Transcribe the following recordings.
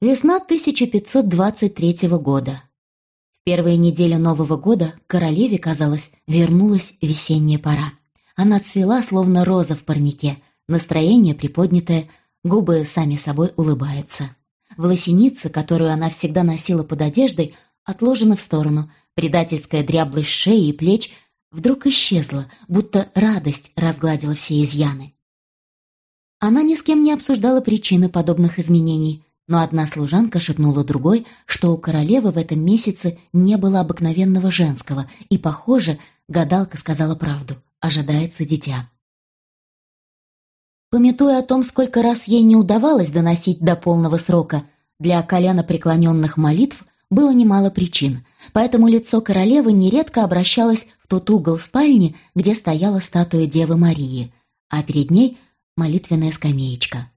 Весна 1523 года. В первые недели Нового года королеве, казалось, вернулась весенняя пора. Она цвела, словно роза в парнике, настроение приподнятое, губы сами собой улыбаются. Волосеница, которую она всегда носила под одеждой, отложена в сторону, предательская дряблость шеи и плеч вдруг исчезла, будто радость разгладила все изъяны. Она ни с кем не обсуждала причины подобных изменений, но одна служанка шепнула другой, что у королевы в этом месяце не было обыкновенного женского, и, похоже, гадалка сказала правду, ожидается дитя. Пометуя о том, сколько раз ей не удавалось доносить до полного срока, для колено преклоненных молитв было немало причин, поэтому лицо королевы нередко обращалось в тот угол спальни, где стояла статуя Девы Марии, а перед ней молитвенная скамеечка.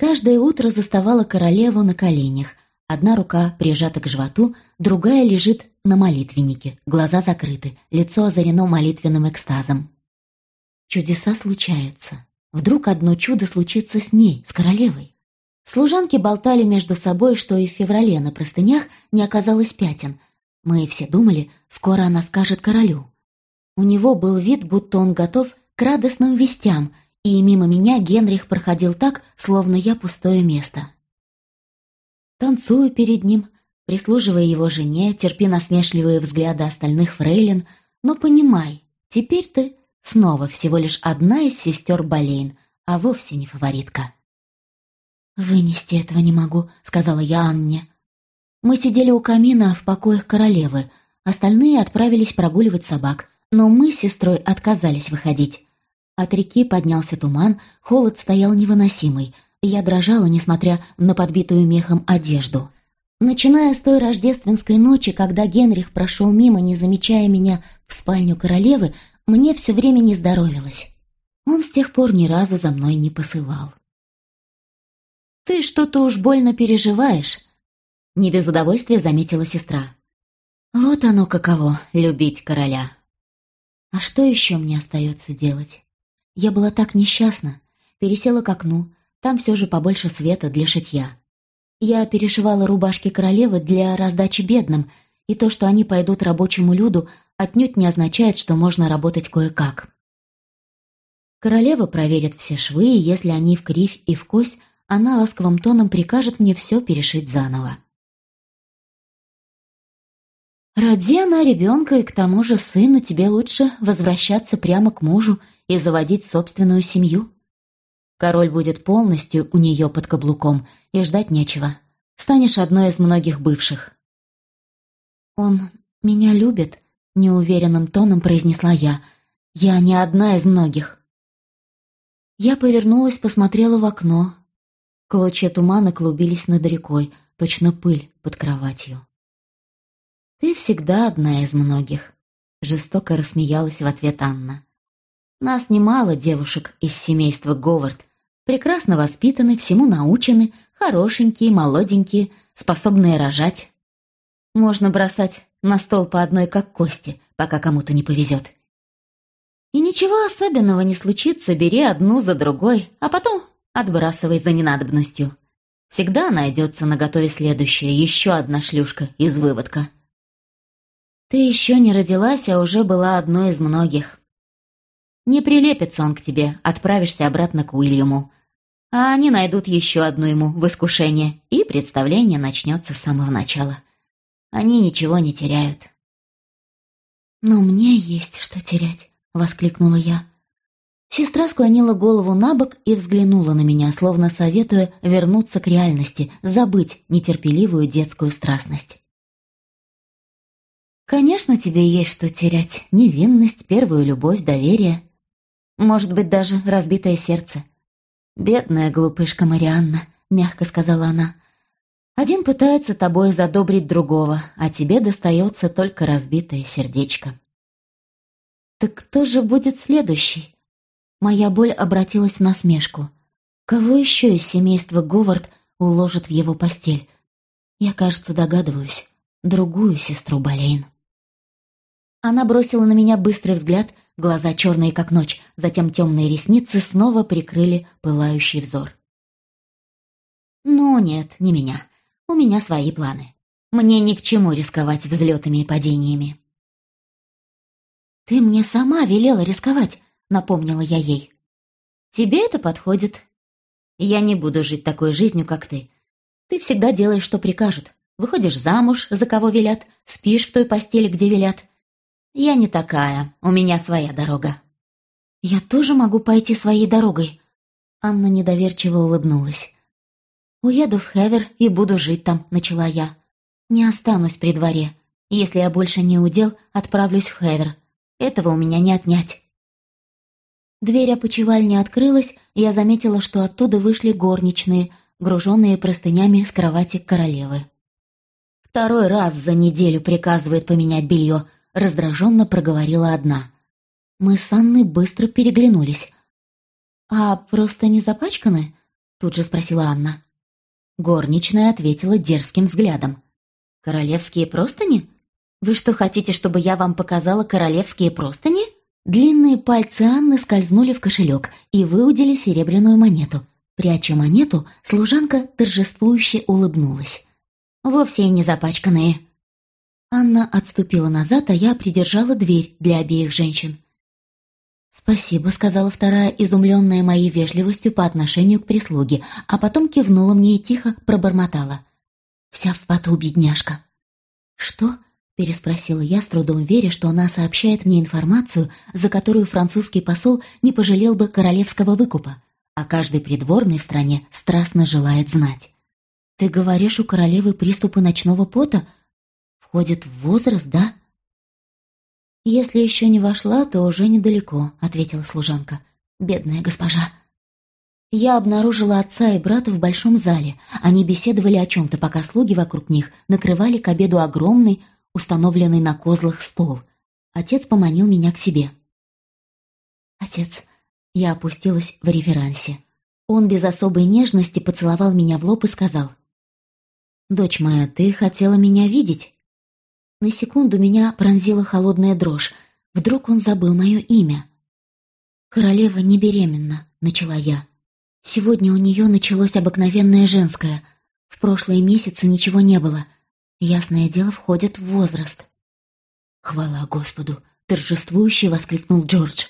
Каждое утро заставала королеву на коленях. Одна рука прижата к животу, другая лежит на молитвеннике, глаза закрыты, лицо озарено молитвенным экстазом. Чудеса случаются. Вдруг одно чудо случится с ней, с королевой. Служанки болтали между собой, что и в феврале на простынях не оказалось пятен. Мы все думали, скоро она скажет королю. У него был вид, будто он готов к радостным вестям, и мимо меня Генрих проходил так, словно я пустое место. Танцую перед ним, прислуживая его жене, терпи насмешливые взгляды остальных фрейлин, но понимай, теперь ты снова всего лишь одна из сестер Болейн, а вовсе не фаворитка. «Вынести этого не могу», — сказала я Анне. Мы сидели у камина в покоях королевы, остальные отправились прогуливать собак, но мы с сестрой отказались выходить. От реки поднялся туман, холод стоял невыносимый. Я дрожала, несмотря на подбитую мехом одежду. Начиная с той рождественской ночи, когда Генрих прошел мимо, не замечая меня в спальню королевы, мне все время не здоровилось. Он с тех пор ни разу за мной не посылал. «Ты что-то уж больно переживаешь», — не без удовольствия заметила сестра. «Вот оно каково — любить короля». «А что еще мне остается делать?» Я была так несчастна. Пересела к окну. Там все же побольше света для шитья. Я перешивала рубашки королевы для раздачи бедным, и то, что они пойдут рабочему люду, отнюдь не означает, что можно работать кое-как. Королева проверит все швы, и если они в кривь и в кось, она ласковым тоном прикажет мне все перешить заново. Роди она ребенка, и к тому же сына тебе лучше возвращаться прямо к мужу и заводить собственную семью. Король будет полностью у нее под каблуком, и ждать нечего. Станешь одной из многих бывших. «Он меня любит», — неуверенным тоном произнесла я. «Я не одна из многих». Я повернулась, посмотрела в окно. Клочья тумана клубились над рекой, точно пыль под кроватью. «Ты всегда одна из многих», — жестоко рассмеялась в ответ Анна. «Нас немало девушек из семейства Говард, прекрасно воспитаны, всему научены, хорошенькие, молоденькие, способные рожать. Можно бросать на стол по одной, как кости, пока кому-то не повезет. И ничего особенного не случится, бери одну за другой, а потом отбрасывай за ненадобностью. Всегда найдется на готове следующая, еще одна шлюшка из выводка. Ты еще не родилась, а уже была одной из многих. Не прилепится он к тебе, отправишься обратно к Уильяму. А они найдут еще одну ему в искушение, и представление начнется с самого начала. Они ничего не теряют. «Но мне есть что терять», — воскликнула я. Сестра склонила голову на бок и взглянула на меня, словно советуя вернуться к реальности, забыть нетерпеливую детскую страстность. Конечно, тебе есть что терять. Невинность, первую любовь, доверие. Может быть, даже разбитое сердце. Бедная глупышка Марианна, мягко сказала она. Один пытается тобой задобрить другого, а тебе достается только разбитое сердечко. Так кто же будет следующий? Моя боль обратилась в насмешку. Кого еще из семейства Говард уложит в его постель? Я, кажется, догадываюсь. Другую сестру Болейн. Она бросила на меня быстрый взгляд, глаза черные как ночь, затем темные ресницы снова прикрыли пылающий взор. Ну нет, не меня. У меня свои планы. Мне ни к чему рисковать взлетами и падениями. «Ты мне сама велела рисковать», — напомнила я ей. «Тебе это подходит. Я не буду жить такой жизнью, как ты. Ты всегда делаешь, что прикажут. Выходишь замуж, за кого велят, спишь в той постели, где велят. Я не такая, у меня своя дорога». «Я тоже могу пойти своей дорогой?» Анна недоверчиво улыбнулась. «Уеду в Хевер и буду жить там», — начала я. «Не останусь при дворе. Если я больше не удел, отправлюсь в Хевер. Этого у меня не отнять». Дверь опочивальни открылась, и я заметила, что оттуда вышли горничные, груженные простынями с кровати королевы. «Второй раз за неделю приказывает поменять белье», — раздраженно проговорила одна. Мы с Анной быстро переглянулись. «А просто не запачканы?» — тут же спросила Анна. Горничная ответила дерзким взглядом. «Королевские простыни? Вы что, хотите, чтобы я вам показала королевские простыни?» Длинные пальцы Анны скользнули в кошелек и выудили серебряную монету. Пряча монету, служанка торжествующе улыбнулась. «Вовсе и не запачканные». Анна отступила назад, а я придержала дверь для обеих женщин. «Спасибо», — сказала вторая, изумленная моей вежливостью по отношению к прислуге, а потом кивнула мне и тихо пробормотала. «Вся в поту, бедняжка». «Что?» — переспросила я, с трудом веря, что она сообщает мне информацию, за которую французский посол не пожалел бы королевского выкупа, а каждый придворный в стране страстно желает знать. «Ты говоришь, у королевы приступы ночного пота? Входит в возраст, да?» «Если еще не вошла, то уже недалеко», — ответила служанка. «Бедная госпожа». Я обнаружила отца и брата в большом зале. Они беседовали о чем-то, пока слуги вокруг них накрывали к обеду огромный, установленный на козлах стол. Отец поманил меня к себе. «Отец», — я опустилась в реверансе. Он без особой нежности поцеловал меня в лоб и сказал. «Дочь моя, ты хотела меня видеть?» На секунду меня пронзила холодная дрожь. Вдруг он забыл мое имя. «Королева не беременна», — начала я. «Сегодня у нее началось обыкновенное женское. В прошлые месяцы ничего не было. Ясное дело, входит в возраст». «Хвала Господу!» — торжествующе воскликнул Джордж.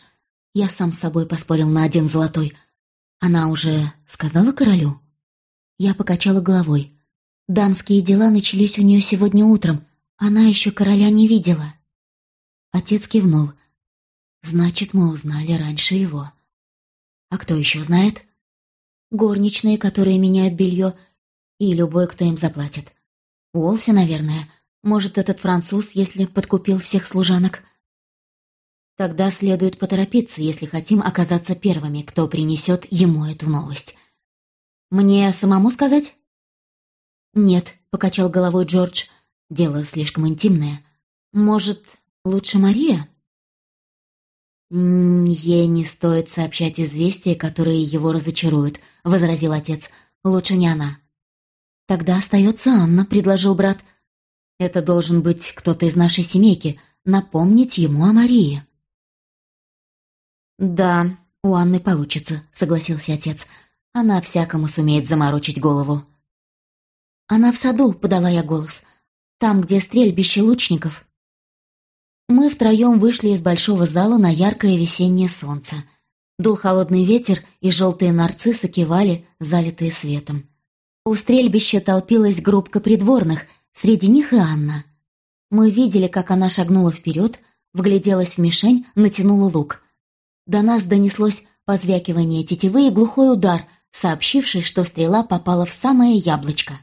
Я сам с собой поспорил на один золотой. Она уже сказала королю? Я покачала головой. Дамские дела начались у нее сегодня утром, она еще короля не видела. Отец кивнул. Значит, мы узнали раньше его. А кто еще знает? Горничные, которые меняют белье, и любой, кто им заплатит. Уолси, наверное. Может, этот француз, если подкупил всех служанок. Тогда следует поторопиться, если хотим оказаться первыми, кто принесет ему эту новость. Мне самому сказать? Нет, покачал головой Джордж. Дело слишком интимное. Может, лучше Мария? «Ей не стоит сообщать известия, которые его разочаруют», — возразил отец. «Лучше не она». «Тогда остается Анна», — предложил брат. «Это должен быть кто-то из нашей семейки, напомнить ему о Марии». «Да, у Анны получится», — согласился отец. «Она всякому сумеет заморочить голову». «Она в саду», — подала я голос там, где стрельбище лучников. Мы втроем вышли из большого зала на яркое весеннее солнце. Дул холодный ветер, и желтые нарциссы кивали, залитые светом. У стрельбища толпилась группка придворных, среди них и Анна. Мы видели, как она шагнула вперед, вгляделась в мишень, натянула лук. До нас донеслось позвякивание тетивы и глухой удар, сообщивший, что стрела попала в самое яблочко.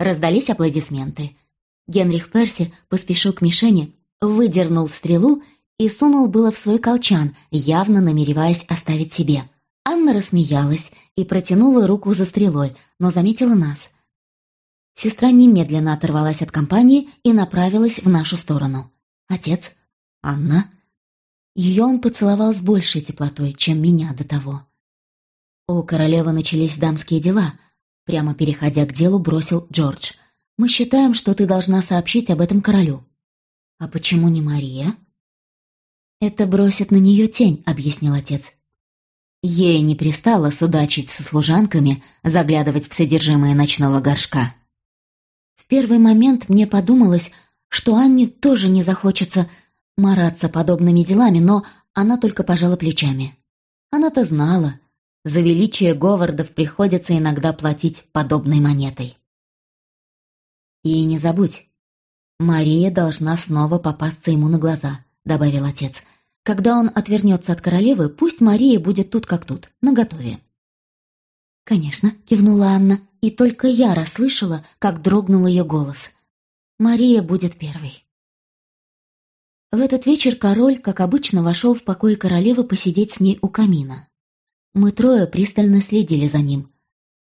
Раздались аплодисменты — Генрих Перси поспешил к мишени, выдернул стрелу и сунул было в свой колчан, явно намереваясь оставить себе. Анна рассмеялась и протянула руку за стрелой, но заметила нас. Сестра немедленно оторвалась от компании и направилась в нашу сторону. Отец? Анна? Ее он поцеловал с большей теплотой, чем меня до того. У королевы начались дамские дела. Прямо переходя к делу, бросил Джордж — мы считаем, что ты должна сообщить об этом королю». «А почему не Мария?» «Это бросит на нее тень», — объяснил отец. Ей не пристало судачить со служанками, заглядывать в содержимое ночного горшка. В первый момент мне подумалось, что Анне тоже не захочется мараться подобными делами, но она только пожала плечами. Она-то знала, за величие Говардов приходится иногда платить подобной монетой. «И не забудь, Мария должна снова попасться ему на глаза», — добавил отец. «Когда он отвернется от королевы, пусть Мария будет тут как тут, наготове». «Конечно», — кивнула Анна, и только я расслышала, как дрогнул ее голос. «Мария будет первой». В этот вечер король, как обычно, вошел в покой королевы посидеть с ней у камина. Мы трое пристально следили за ним.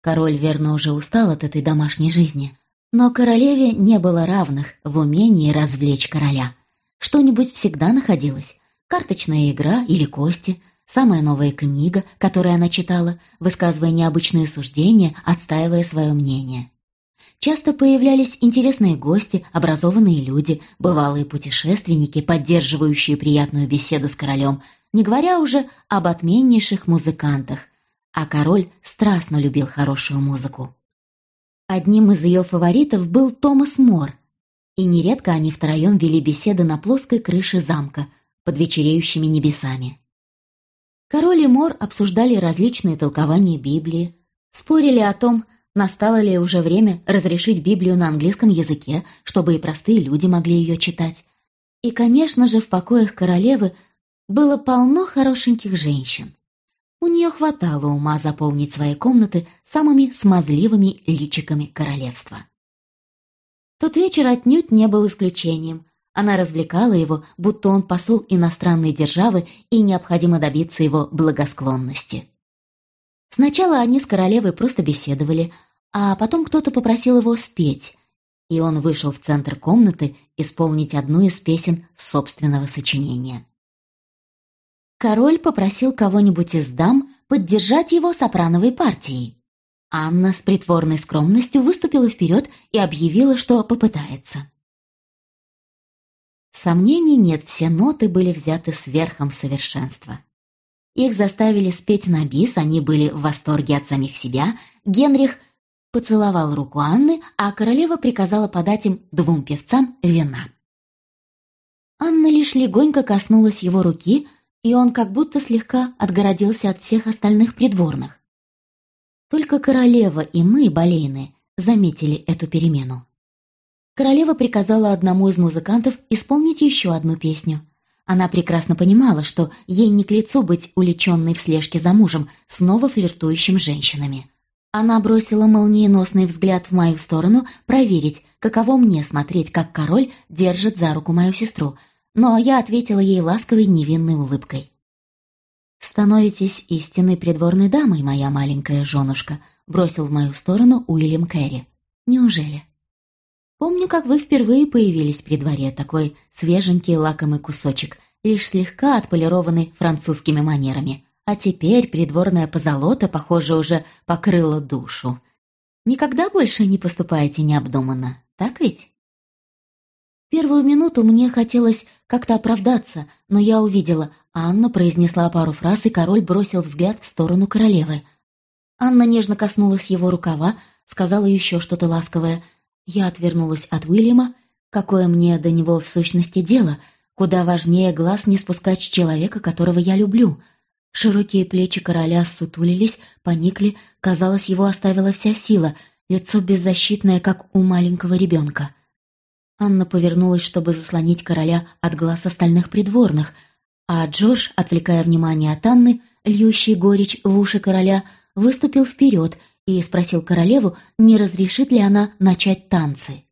Король, верно, уже устал от этой домашней жизни. Но королеве не было равных в умении развлечь короля. Что-нибудь всегда находилось. Карточная игра или кости, самая новая книга, которую она читала, высказывая необычные суждения, отстаивая свое мнение. Часто появлялись интересные гости, образованные люди, бывалые путешественники, поддерживающие приятную беседу с королем, не говоря уже об отменнейших музыкантах. А король страстно любил хорошую музыку. Одним из ее фаворитов был Томас Мор, и нередко они втроем вели беседы на плоской крыше замка под вечереющими небесами. Король и Мор обсуждали различные толкования Библии, спорили о том, Настало ли уже время разрешить Библию на английском языке, чтобы и простые люди могли ее читать? И, конечно же, в покоях королевы было полно хорошеньких женщин. У нее хватало ума заполнить свои комнаты самыми смазливыми личиками королевства. Тот вечер отнюдь не был исключением. Она развлекала его, будто он посол иностранной державы и необходимо добиться его благосклонности. Сначала они с королевой просто беседовали, а потом кто-то попросил его спеть, и он вышел в центр комнаты исполнить одну из песен собственного сочинения. Король попросил кого-нибудь из дам поддержать его сопрановой партией. Анна с притворной скромностью выступила вперед и объявила, что попытается. Сомнений нет, все ноты были взяты с верхом совершенства. Их заставили спеть на бис, они были в восторге от самих себя. Генрих поцеловал руку Анны, а королева приказала подать им двум певцам вина. Анна лишь легонько коснулась его руки, и он как будто слегка отгородился от всех остальных придворных. Только королева и мы, болейны, заметили эту перемену. Королева приказала одному из музыкантов исполнить еще одну песню. Она прекрасно понимала, что ей не к лицу быть уличенной в слежке за мужем, снова флиртующим женщинами. Она бросила молниеносный взгляд в мою сторону, проверить, каково мне смотреть, как король держит за руку мою сестру, но я ответила ей ласковой невинной улыбкой. «Становитесь истинной придворной дамой, моя маленькая женушка», бросил в мою сторону Уильям Кэрри. «Неужели?» «Помню, как вы впервые появились при дворе, такой свеженький лакомый кусочек, лишь слегка отполированный французскими манерами. А теперь придворная позолота, похоже, уже покрыла душу. Никогда больше не поступаете необдуманно, так ведь? Первую минуту мне хотелось как-то оправдаться, но я увидела, Анна произнесла пару фраз, и король бросил взгляд в сторону королевы. Анна нежно коснулась его рукава, сказала еще что-то ласковое. Я отвернулась от Уильяма. Какое мне до него в сущности дело? Куда важнее глаз не спускать с человека, которого я люблю — Широкие плечи короля сутулились, поникли, казалось, его оставила вся сила, лицо беззащитное, как у маленького ребенка. Анна повернулась, чтобы заслонить короля от глаз остальных придворных, а Джордж, отвлекая внимание от Анны, льющий горечь в уши короля, выступил вперед и спросил королеву, не разрешит ли она начать танцы.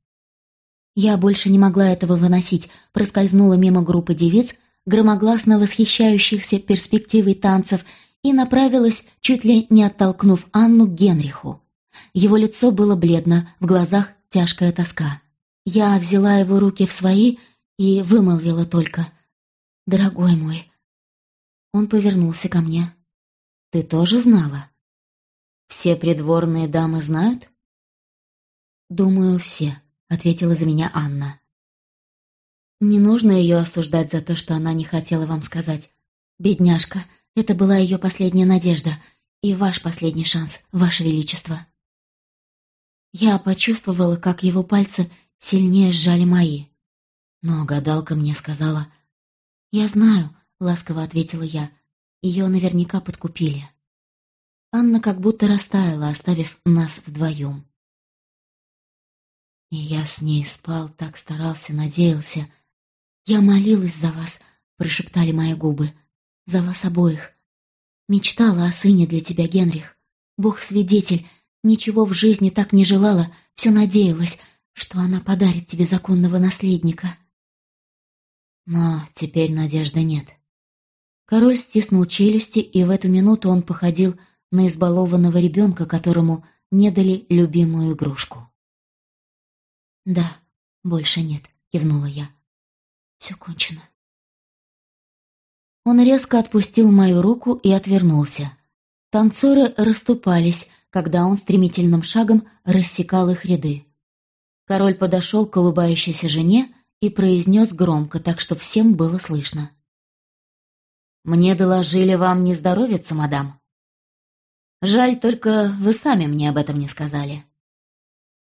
Я больше не могла этого выносить, проскользнула мимо группы девиц, громогласно восхищающихся перспективой танцев, и направилась, чуть ли не оттолкнув Анну к Генриху. Его лицо было бледно, в глазах тяжкая тоска. Я взяла его руки в свои и вымолвила только «Дорогой мой». Он повернулся ко мне. «Ты тоже знала?» «Все придворные дамы знают?» «Думаю, все», — ответила за меня Анна. Не нужно ее осуждать за то, что она не хотела вам сказать. Бедняжка, Это была ее последняя надежда и ваш последний шанс, ваше величество. Я почувствовала, как его пальцы сильнее сжали мои. Но гадалка мне сказала... «Я знаю», — ласково ответила я, — «ее наверняка подкупили». Анна как будто растаяла, оставив нас вдвоем. И я с ней спал, так старался, надеялся. «Я молилась за вас», — прошептали мои губы. «За вас обоих. Мечтала о сыне для тебя, Генрих. Бог свидетель, ничего в жизни так не желала, все надеялась, что она подарит тебе законного наследника». Но теперь надежды нет. Король стиснул челюсти, и в эту минуту он походил на избалованного ребенка, которому не дали любимую игрушку. «Да, больше нет», — кивнула я. «Все кончено». Он резко отпустил мою руку и отвернулся. Танцоры расступались, когда он стремительным шагом рассекал их ряды. Король подошел к улыбающейся жене и произнес громко, так что всем было слышно. «Мне доложили вам не здоровится, мадам. Жаль, только вы сами мне об этом не сказали».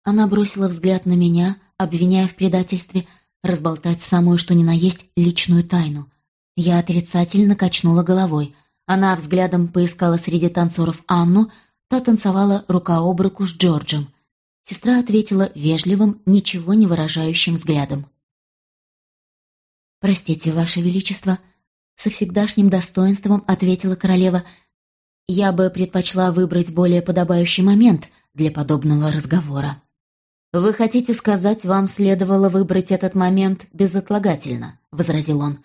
Она бросила взгляд на меня, обвиняя в предательстве, разболтать самую что ни на есть личную тайну. Я отрицательно качнула головой. Она взглядом поискала среди танцоров Анну, та танцевала рука об руку с Джорджем. Сестра ответила вежливым, ничего не выражающим взглядом. «Простите, Ваше Величество», — со всегдашним достоинством ответила королева, «я бы предпочла выбрать более подобающий момент для подобного разговора». «Вы хотите сказать, вам следовало выбрать этот момент безотлагательно», — возразил он.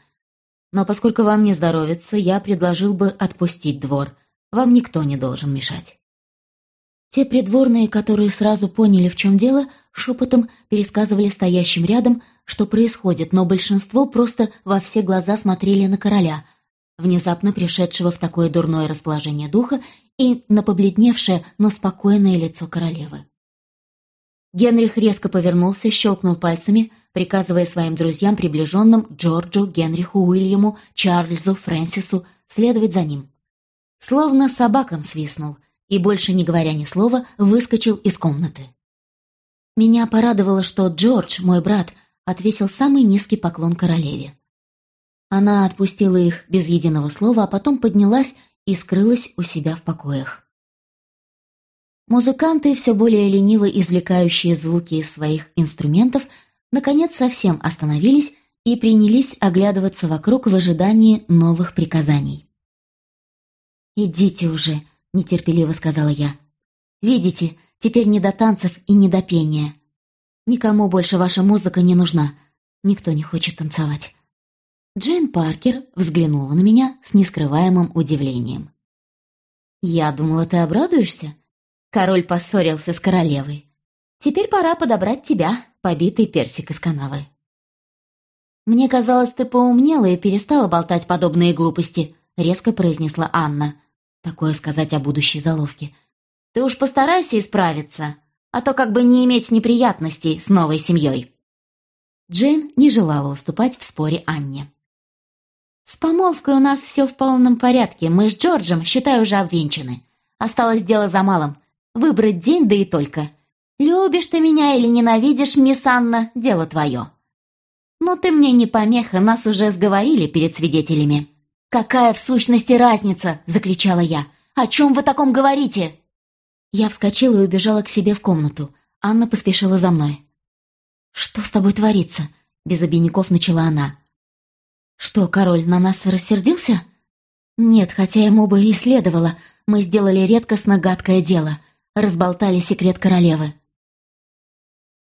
«Но поскольку вам не здоровится, я предложил бы отпустить двор. Вам никто не должен мешать». Те придворные, которые сразу поняли, в чем дело, шепотом пересказывали стоящим рядом, что происходит, но большинство просто во все глаза смотрели на короля, внезапно пришедшего в такое дурное расположение духа и на побледневшее, но спокойное лицо королевы. Генрих резко повернулся, щелкнул пальцами, приказывая своим друзьям, приближенным Джорджу, Генриху, Уильяму, Чарльзу, Фрэнсису, следовать за ним. Словно собакам свистнул, и, больше не говоря ни слова, выскочил из комнаты. Меня порадовало, что Джордж, мой брат, отвесил самый низкий поклон королеве. Она отпустила их без единого слова, а потом поднялась и скрылась у себя в покоях. Музыканты, все более лениво извлекающие звуки из своих инструментов, наконец совсем остановились и принялись оглядываться вокруг в ожидании новых приказаний. «Идите уже», — нетерпеливо сказала я. «Видите, теперь не до танцев и не до пения. Никому больше ваша музыка не нужна. Никто не хочет танцевать». Джейн Паркер взглянула на меня с нескрываемым удивлением. «Я думала, ты обрадуешься?» Король поссорился с королевой. Теперь пора подобрать тебя, побитый персик из канавы. «Мне казалось, ты поумнела и перестала болтать подобные глупости», — резко произнесла Анна. Такое сказать о будущей заловке. «Ты уж постарайся исправиться, а то как бы не иметь неприятностей с новой семьей». Джейн не желала уступать в споре Анне. «С помолвкой у нас все в полном порядке. Мы с Джорджем, считай, уже обвенчаны. Осталось дело за малым Выбрать день, да и только. Любишь ты меня или ненавидишь, мисс Анна, дело твое. Но ты мне не помеха, нас уже сговорили перед свидетелями. «Какая в сущности разница?» — закричала я. «О чем вы таком говорите?» Я вскочила и убежала к себе в комнату. Анна поспешила за мной. «Что с тобой творится?» — без обиняков начала она. «Что, король на нас рассердился?» «Нет, хотя ему бы и следовало. Мы сделали редкостно гадкое дело разболтали секрет королевы.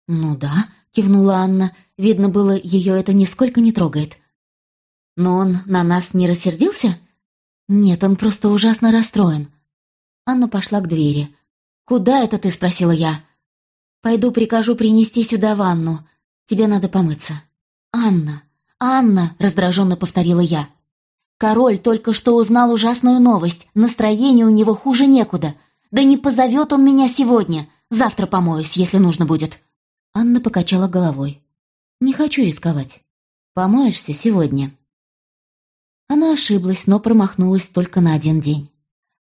«Ну да», — кивнула Анна, видно было, ее это нисколько не трогает. «Но он на нас не рассердился?» «Нет, он просто ужасно расстроен». Анна пошла к двери. «Куда это ты?» — спросила я. «Пойду прикажу принести сюда ванну. Тебе надо помыться». «Анна! Анна!» — раздраженно повторила я. «Король только что узнал ужасную новость. Настроение у него хуже некуда. Да не позовет он меня сегодня. Завтра помоюсь, если нужно будет. Анна покачала головой. Не хочу рисковать. Помоешься сегодня. Она ошиблась, но промахнулась только на один день.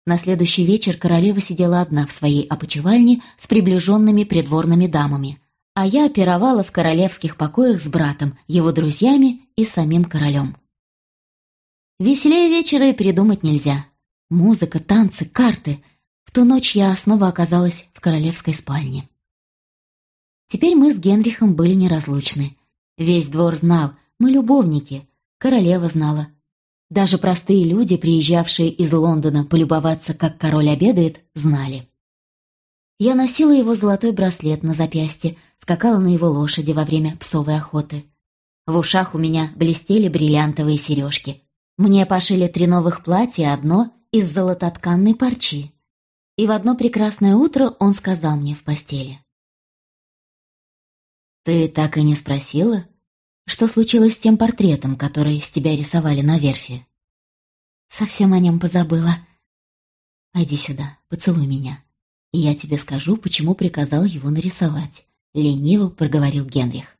На следующий вечер королева сидела одна в своей опочивальне с приближенными придворными дамами, а я пировала в королевских покоях с братом, его друзьями и самим королем. Веселее вечера и придумать нельзя. Музыка, танцы, карты. В ту ночь я снова оказалась в королевской спальне. Теперь мы с Генрихом были неразлучны. Весь двор знал, мы любовники, королева знала, даже простые люди, приезжавшие из Лондона полюбоваться, как король обедает, знали. Я носила его золотой браслет на запястье, скакала на его лошади во время псовой охоты. В ушах у меня блестели бриллиантовые сережки. Мне пошили три новых платья, одно из золототканной парчи. И в одно прекрасное утро он сказал мне в постели. «Ты так и не спросила, что случилось с тем портретом, который с тебя рисовали на верфи? Совсем о нем позабыла. Иди сюда, поцелуй меня, и я тебе скажу, почему приказал его нарисовать. Лениво проговорил Генрих.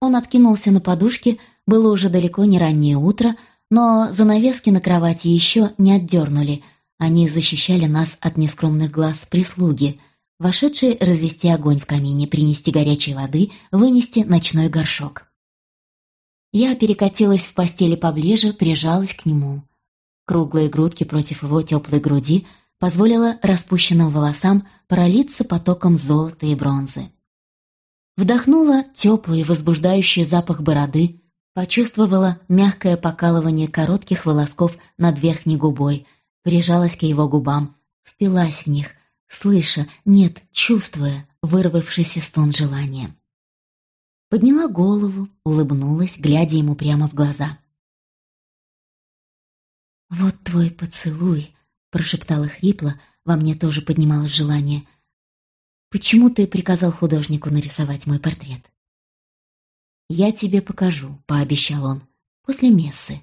Он откинулся на подушке, было уже далеко не раннее утро, но занавески на кровати еще не отдернули, они защищали нас от нескромных глаз прислуги — вошедший развести огонь в камине, принести горячей воды, вынести ночной горшок. Я перекатилась в постели поближе, прижалась к нему. Круглые грудки против его теплой груди позволила распущенным волосам пролиться потоком золота и бронзы. Вдохнула теплый возбуждающий запах бороды, почувствовала мягкое покалывание коротких волосков над верхней губой, прижалась к его губам, впилась в них, слыша, нет, чувствуя вырвавшийся стон желания. Подняла голову, улыбнулась, глядя ему прямо в глаза. «Вот твой поцелуй», — прошептала хрипло, во мне тоже поднималось желание. «Почему ты приказал художнику нарисовать мой портрет?» «Я тебе покажу», — пообещал он, — «после мессы.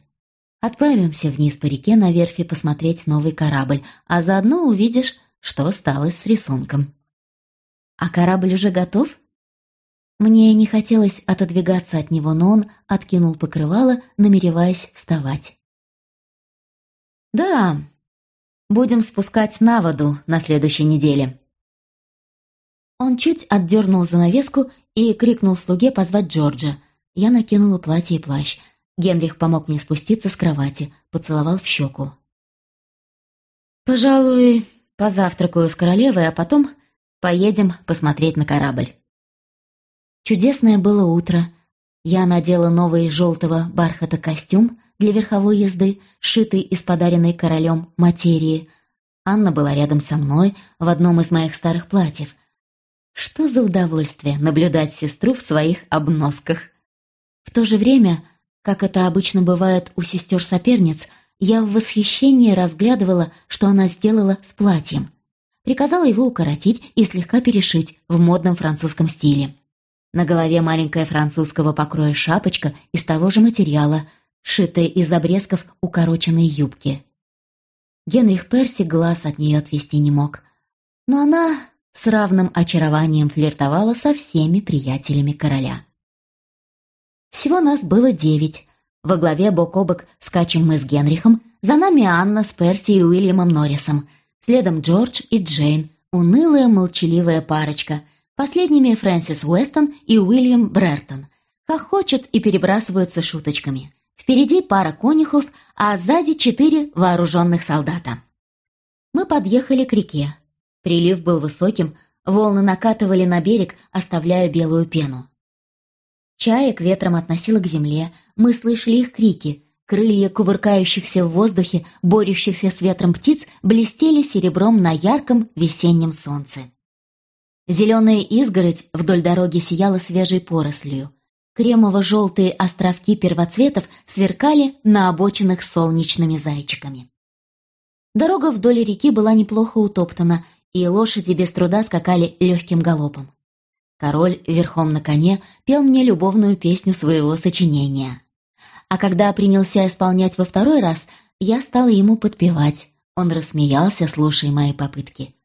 Отправимся вниз по реке на верфи посмотреть новый корабль, а заодно увидишь, что стало с рисунком. «А корабль уже готов?» Мне не хотелось отодвигаться от него, но он откинул покрывало, намереваясь вставать. «Да, будем спускать на воду на следующей неделе». Он чуть отдернул занавеску и крикнул слуге позвать Джорджа. Я накинула платье и плащ. Генрих помог мне спуститься с кровати, поцеловал в щеку. «Пожалуй, Позавтракаю с королевой, а потом поедем посмотреть на корабль. Чудесное было утро. Я надела новый желтого бархата костюм для верховой езды, сшитый из подаренной королем материи. Анна была рядом со мной в одном из моих старых платьев. Что за удовольствие наблюдать сестру в своих обносках. В то же время, как это обычно бывает у сестер-соперниц, я в восхищении разглядывала, что она сделала с платьем. Приказала его укоротить и слегка перешить в модном французском стиле. На голове маленькая французского покроя шапочка из того же материала, сшитая из обрезков укороченной юбки. Генрих Перси глаз от нее отвести не мог. Но она с равным очарованием флиртовала со всеми приятелями короля. Всего нас было девять, во главе бок о бок скачем мы с Генрихом, за нами Анна с Перси и Уильямом Норрисом, следом Джордж и Джейн, унылая молчаливая парочка, последними Фрэнсис Уэстон и Уильям Брертон, хохочут и перебрасываются шуточками. Впереди пара конюхов, а сзади четыре вооруженных солдата. Мы подъехали к реке. Прилив был высоким, волны накатывали на берег, оставляя белую пену. Чаек ветром относило к земле, мы слышали их крики. Крылья кувыркающихся в воздухе, борющихся с ветром птиц, блестели серебром на ярком весеннем солнце. Зеленая изгородь вдоль дороги сияла свежей порослью. Кремово-желтые островки первоцветов сверкали на обочинах солнечными зайчиками. Дорога вдоль реки была неплохо утоптана, и лошади без труда скакали легким галопом. Король верхом на коне пел мне любовную песню своего сочинения. А когда принялся исполнять во второй раз, я стала ему подпевать. Он рассмеялся, слушая мои попытки.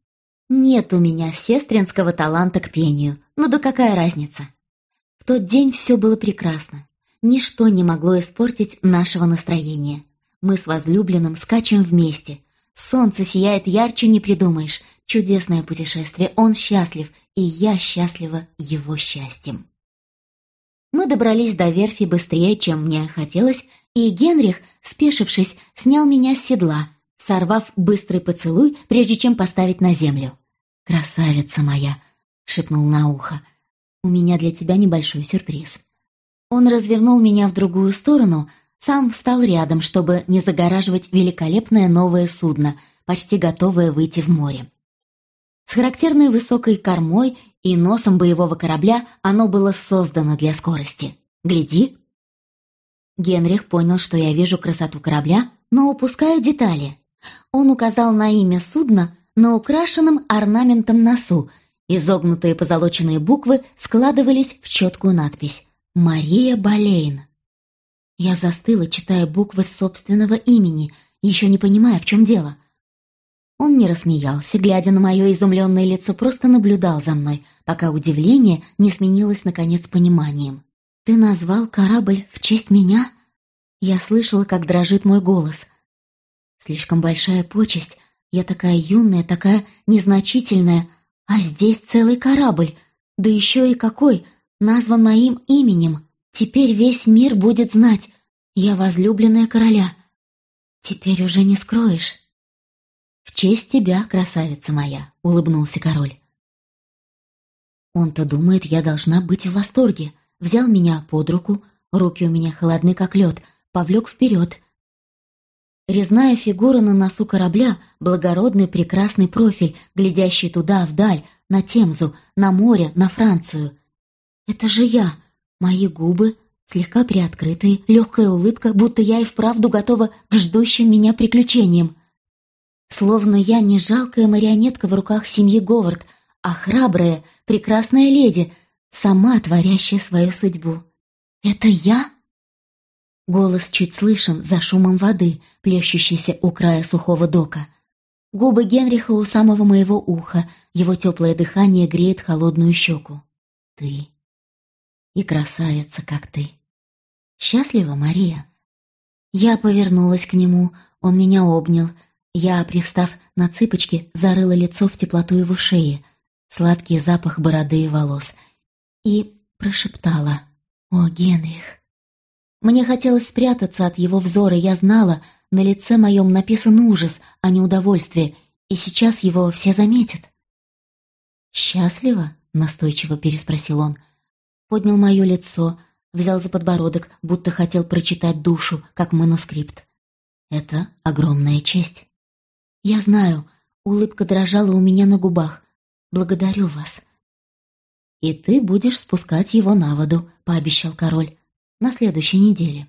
«Нет у меня сестринского таланта к пению, ну да какая разница?» В тот день все было прекрасно. Ничто не могло испортить нашего настроения. Мы с возлюбленным скачем вместе. Солнце сияет ярче не придумаешь. Чудесное путешествие. Он счастлив, и я счастлива его счастьем. Мы добрались до верфи быстрее, чем мне хотелось, и Генрих, спешившись, снял меня с седла, сорвав быстрый поцелуй, прежде чем поставить на землю. «Красавица моя!» — шепнул на ухо. «У меня для тебя небольшой сюрприз». Он развернул меня в другую сторону, сам встал рядом, чтобы не загораживать великолепное новое судно, почти готовое выйти в море. С характерной высокой кормой и носом боевого корабля оно было создано для скорости. «Гляди!» Генрих понял, что я вижу красоту корабля, но упускаю детали. Он указал на имя судна на украшенном орнаментом носу. Изогнутые позолоченные буквы складывались в четкую надпись «Мария Болейн». Я застыла, читая буквы собственного имени, еще не понимая, в чем дело. Он не рассмеялся, глядя на мое изумленное лицо, просто наблюдал за мной, пока удивление не сменилось, наконец, пониманием. «Ты назвал корабль в честь меня?» Я слышала, как дрожит мой голос. «Слишком большая почесть. Я такая юная, такая незначительная. А здесь целый корабль. Да еще и какой, назван моим именем. Теперь весь мир будет знать, я возлюбленная короля. Теперь уже не скроешь. В честь тебя, красавица моя, улыбнулся король. Он-то думает, я должна быть в восторге. Взял меня под руку, руки у меня холодны, как лед, повлек вперед. Резная фигура на носу корабля, благородный прекрасный профиль, глядящий туда, вдаль, на Темзу, на море, на Францию. Это же я, Мои губы слегка приоткрытые, легкая улыбка, будто я и вправду готова к ждущим меня приключениям. Словно я не жалкая марионетка в руках семьи Говард, а храбрая, прекрасная леди, сама творящая свою судьбу. «Это я?» Голос чуть слышен за шумом воды, плещущейся у края сухого дока. Губы Генриха у самого моего уха, его теплое дыхание греет холодную щеку. «Ты и красавица, как ты. Счастлива, Мария?» Я повернулась к нему, он меня обнял. Я, пристав на цыпочки, зарыла лицо в теплоту его шеи, сладкий запах бороды и волос, и прошептала «О, Генрих!». Мне хотелось спрятаться от его взора, я знала, на лице моем написан ужас, а не удовольствие, и сейчас его все заметят. «Счастлива?» — настойчиво переспросил он поднял мое лицо, взял за подбородок, будто хотел прочитать душу, как манускрипт. Это огромная честь. Я знаю, улыбка дрожала у меня на губах. Благодарю вас. И ты будешь спускать его на воду, пообещал король, на следующей неделе.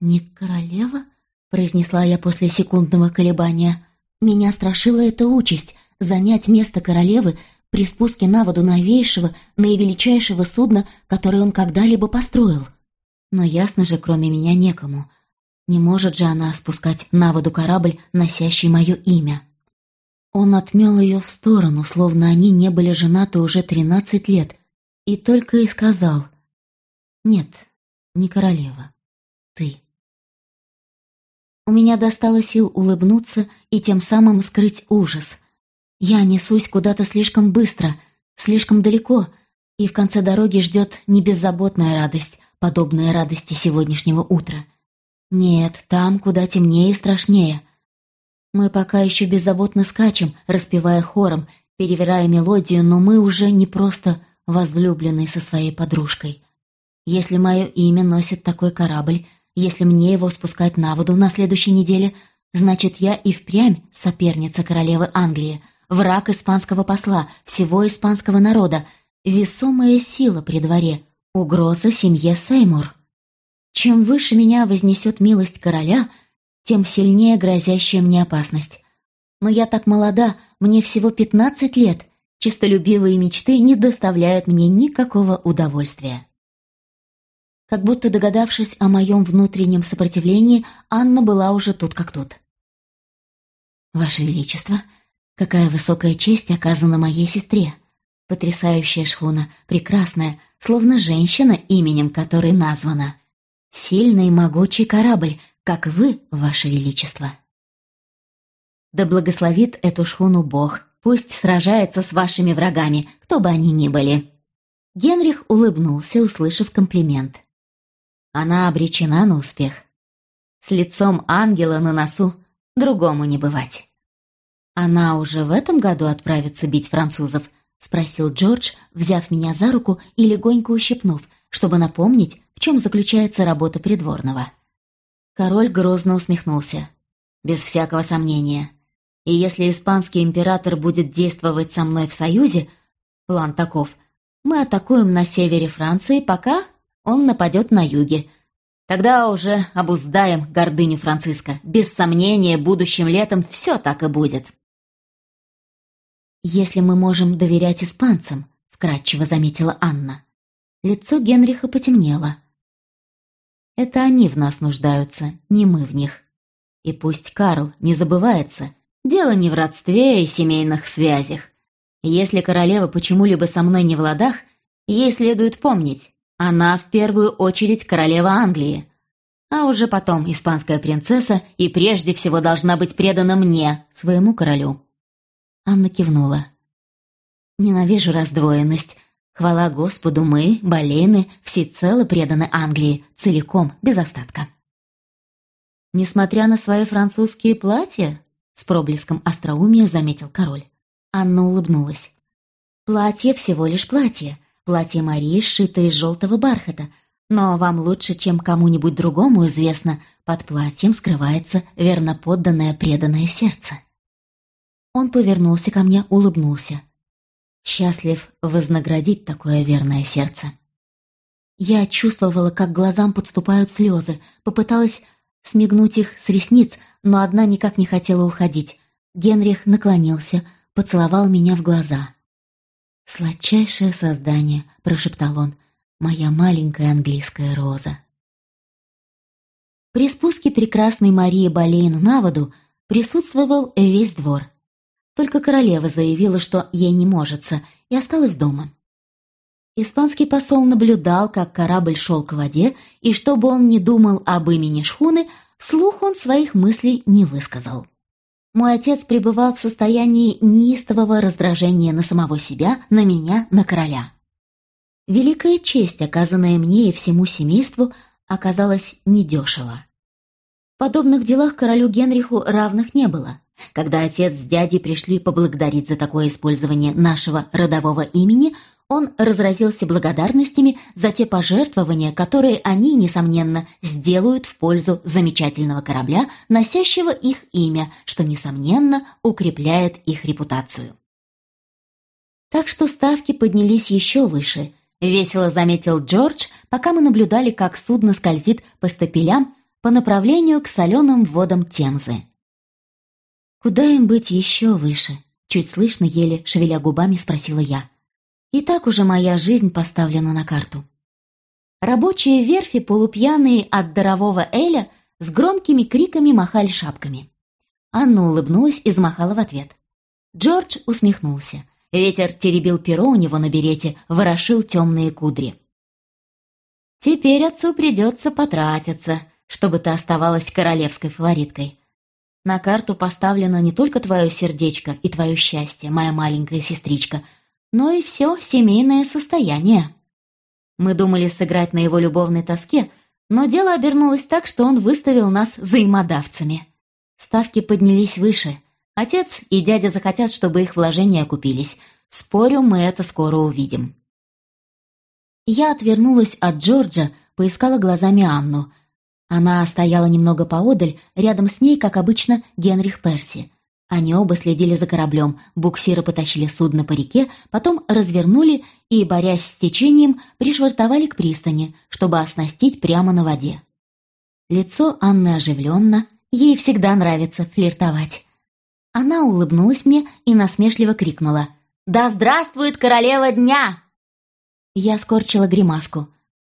Не королева? произнесла я после секундного колебания. Меня страшила эта участь — занять место королевы при спуске на воду новейшего, наивеличайшего судна, которое он когда-либо построил. Но ясно же, кроме меня некому. Не может же она спускать на воду корабль, носящий мое имя. Он отмел ее в сторону, словно они не были женаты уже тринадцать лет, и только и сказал «Нет, не королева, ты». У меня достало сил улыбнуться и тем самым скрыть ужас — я несусь куда-то слишком быстро, слишком далеко, и в конце дороги ждет не беззаботная радость, подобная радости сегодняшнего утра. Нет, там куда темнее и страшнее. Мы пока еще беззаботно скачем, распевая хором, перевирая мелодию, но мы уже не просто возлюбленные со своей подружкой. Если мое имя носит такой корабль, если мне его спускать на воду на следующей неделе, значит, я и впрямь соперница королевы Англии — враг испанского посла, всего испанского народа, весомая сила при дворе, угроза семье Сеймур. Чем выше меня вознесет милость короля, тем сильнее грозящая мне опасность. Но я так молода, мне всего пятнадцать лет, чистолюбивые мечты не доставляют мне никакого удовольствия. Как будто догадавшись о моем внутреннем сопротивлении, Анна была уже тут как тут. «Ваше Величество, Какая высокая честь оказана моей сестре. Потрясающая шхуна, прекрасная, словно женщина, именем которой названа. Сильный, могучий корабль, как вы, ваше величество. Да благословит эту шхуну Бог, пусть сражается с вашими врагами, кто бы они ни были. Генрих улыбнулся, услышав комплимент. Она обречена на успех. С лицом ангела на носу другому не бывать. «Она уже в этом году отправится бить французов?» — спросил Джордж, взяв меня за руку и легонько ущипнув, чтобы напомнить, в чем заключается работа придворного. Король грозно усмехнулся. «Без всякого сомнения. И если испанский император будет действовать со мной в союзе, план таков, мы атакуем на севере Франции, пока он нападет на юге. Тогда уже обуздаем гордыню Франциска. Без сомнения, будущим летом все так и будет». «Если мы можем доверять испанцам», — вкратчиво заметила Анна. Лицо Генриха потемнело. «Это они в нас нуждаются, не мы в них. И пусть Карл не забывается, дело не в родстве и семейных связях. Если королева почему-либо со мной не в ладах, ей следует помнить, она в первую очередь королева Англии, а уже потом испанская принцесса и прежде всего должна быть предана мне, своему королю. Анна кивнула. «Ненавижу раздвоенность. Хвала Господу, мы, Болейны, всецело преданы Англии, целиком, без остатка». «Несмотря на свои французские платья?» С проблеском остроумия заметил король. Анна улыбнулась. «Платье всего лишь платье. Платье Марии, сшитое из желтого бархата. Но вам лучше, чем кому-нибудь другому известно, под платьем скрывается верноподданное преданное сердце». Он повернулся ко мне, улыбнулся. Счастлив вознаградить такое верное сердце. Я чувствовала, как глазам подступают слезы, попыталась смигнуть их с ресниц, но одна никак не хотела уходить. Генрих наклонился, поцеловал меня в глаза. «Сладчайшее создание», — прошептал он, — «моя маленькая английская роза». При спуске прекрасной Марии Болейн на воду присутствовал весь двор. Только королева заявила, что ей не можется, и осталась дома. Испанский посол наблюдал, как корабль шел к воде, и чтобы он не думал об имени шхуны, вслух он своих мыслей не высказал. Мой отец пребывал в состоянии неистового раздражения на самого себя, на меня, на короля. Великая честь, оказанная мне и всему семейству, оказалась недешево. В подобных делах королю Генриху равных не было. Когда отец с дядей пришли поблагодарить за такое использование нашего родового имени, он разразился благодарностями за те пожертвования, которые они, несомненно, сделают в пользу замечательного корабля, носящего их имя, что, несомненно, укрепляет их репутацию. Так что ставки поднялись еще выше, весело заметил Джордж, пока мы наблюдали, как судно скользит по стапелям по направлению к соленым водам Темзы. «Куда им быть еще выше?» Чуть слышно, еле шевеля губами, спросила я. «И так уже моя жизнь поставлена на карту». Рабочие верфи, полупьяные от дарового Эля, с громкими криками махали шапками. Анна улыбнулась и замахала в ответ. Джордж усмехнулся. Ветер теребил перо у него на берете, ворошил темные кудри. «Теперь отцу придется потратиться, чтобы ты оставалась королевской фавориткой. На карту поставлено не только твое сердечко и твое счастье, моя маленькая сестричка, но и все семейное состояние. Мы думали сыграть на его любовной тоске, но дело обернулось так, что он выставил нас взаимодавцами. Ставки поднялись выше. Отец и дядя захотят, чтобы их вложения окупились. Спорю, мы это скоро увидим. Я отвернулась от Джорджа, поискала глазами Анну — она стояла немного поодаль, рядом с ней, как обычно, Генрих Перси. Они оба следили за кораблем, буксиры потащили судно по реке, потом развернули и, борясь с течением, пришвартовали к пристани, чтобы оснастить прямо на воде. Лицо Анны оживленно, ей всегда нравится флиртовать. Она улыбнулась мне и насмешливо крикнула «Да здравствует королева дня!» Я скорчила гримаску.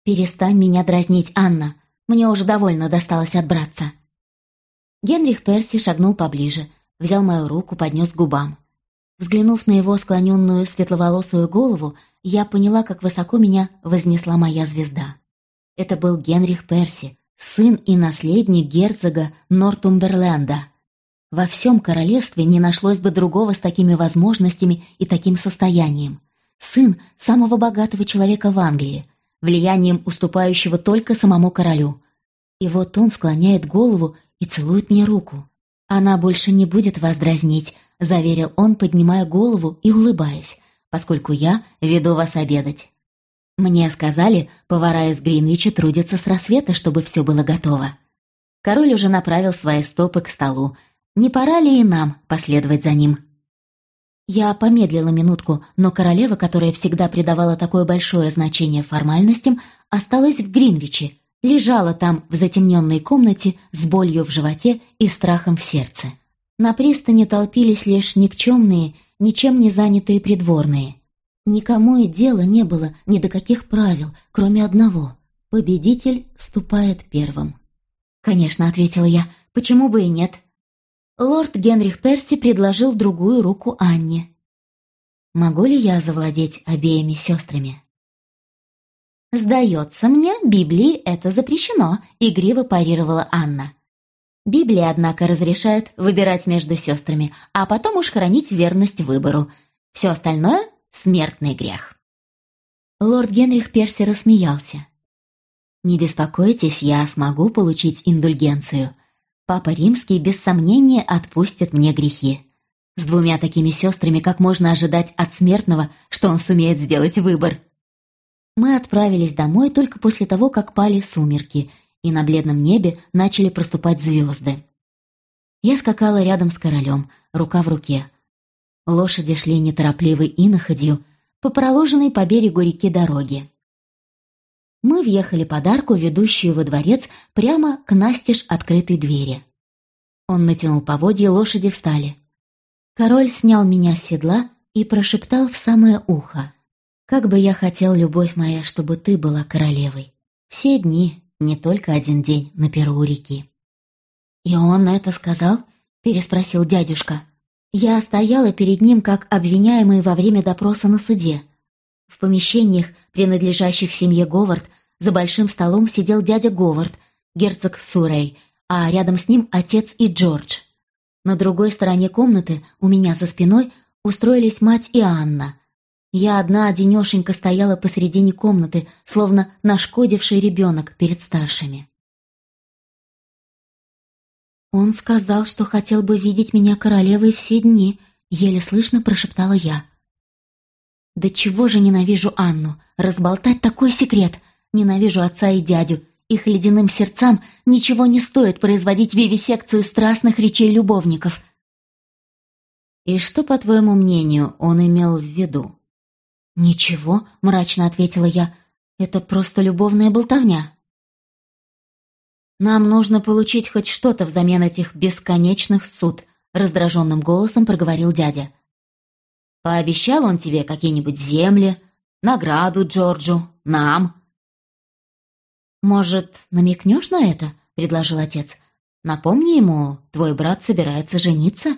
«Перестань меня дразнить, Анна. Мне уже довольно досталось от братца». Генрих Перси шагнул поближе, взял мою руку, поднес к губам. Взглянув на его склоненную светловолосую голову, я поняла, как высоко меня вознесла моя звезда. Это был Генрих Перси, сын и наследник герцога Нортумберленда. Во всем королевстве не нашлось бы другого с такими возможностями и таким состоянием. Сын самого богатого человека в Англии, влиянием уступающего только самому королю. И вот он склоняет голову и целует мне руку. «Она больше не будет вас дразнить», — заверил он, поднимая голову и улыбаясь, «поскольку я веду вас обедать». Мне сказали, повара из Гринвича трудятся с рассвета, чтобы все было готово. Король уже направил свои стопы к столу. Не пора ли и нам последовать за ним? Я помедлила минутку, но королева, которая всегда придавала такое большое значение формальностям, осталась в Гринвиче, лежала там в затемненной комнате с болью в животе и страхом в сердце. На пристани толпились лишь никчемные, ничем не занятые придворные. Никому и дела не было ни до каких правил, кроме одного — победитель вступает первым. «Конечно», — ответила я, — «почему бы и нет?» Лорд Генрих Перси предложил другую руку Анне. «Могу ли я завладеть обеими сестрами?» «Сдается мне, Библии это запрещено», — игриво парировала Анна. Библия, однако, разрешает выбирать между сестрами, а потом уж хранить верность выбору. Все остальное — смертный грех. Лорд Генрих Перси рассмеялся. «Не беспокойтесь, я смогу получить индульгенцию. Папа Римский без сомнения отпустит мне грехи. С двумя такими сестрами как можно ожидать от смертного, что он сумеет сделать выбор?» Мы отправились домой только после того, как пали сумерки, и на бледном небе начали проступать звезды. Я скакала рядом с королем, рука в руке. Лошади шли неторопливой иноходью по проложенной по берегу реки дороге. Мы въехали под арку, ведущую во дворец, прямо к настежь открытой двери. Он натянул поводья, лошади встали. Король снял меня с седла и прошептал в самое ухо. Как бы я хотел, любовь моя, чтобы ты была королевой. Все дни, не только один день на перу реки. «И он это сказал?» — переспросил дядюшка. Я стояла перед ним, как обвиняемый во время допроса на суде. В помещениях, принадлежащих семье Говард, за большим столом сидел дядя Говард, герцог Сурей, а рядом с ним отец и Джордж. На другой стороне комнаты, у меня за спиной, устроились мать и Анна, я одна одинешенька стояла посредине комнаты, словно нашкодивший ребенок перед старшими. «Он сказал, что хотел бы видеть меня королевой все дни», — еле слышно прошептала я. «Да чего же ненавижу Анну? Разболтать такой секрет! Ненавижу отца и дядю. Их ледяным сердцам ничего не стоит производить вивисекцию страстных речей любовников». «И что, по твоему мнению, он имел в виду?» «Ничего», — мрачно ответила я, — «это просто любовная болтовня». «Нам нужно получить хоть что-то взамен этих бесконечных суд», — раздраженным голосом проговорил дядя. «Пообещал он тебе какие-нибудь земли, награду Джорджу, нам?» «Может, намекнешь на это?» — предложил отец. «Напомни ему, твой брат собирается жениться».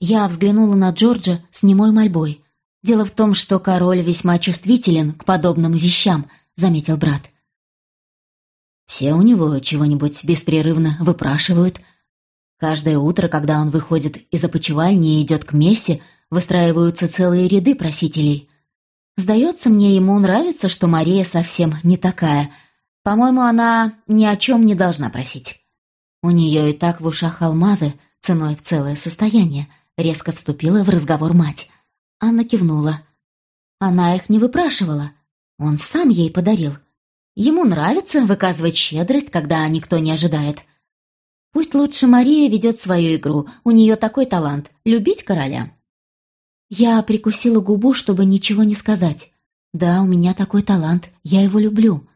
Я взглянула на Джорджа с немой мольбой. «Дело в том, что король весьма чувствителен к подобным вещам», — заметил брат. «Все у него чего-нибудь беспрерывно выпрашивают. Каждое утро, когда он выходит из опочивальни и идет к мессе, выстраиваются целые ряды просителей. Сдается мне, ему нравится, что Мария совсем не такая. По-моему, она ни о чем не должна просить. У нее и так в ушах алмазы, ценой в целое состояние», — резко вступила в разговор мать. Анна кивнула. Она их не выпрашивала. Он сам ей подарил. Ему нравится выказывать щедрость, когда никто не ожидает. Пусть лучше Мария ведет свою игру, у нее такой талант — любить короля. Я прикусила губу, чтобы ничего не сказать. Да, у меня такой талант, я его люблю.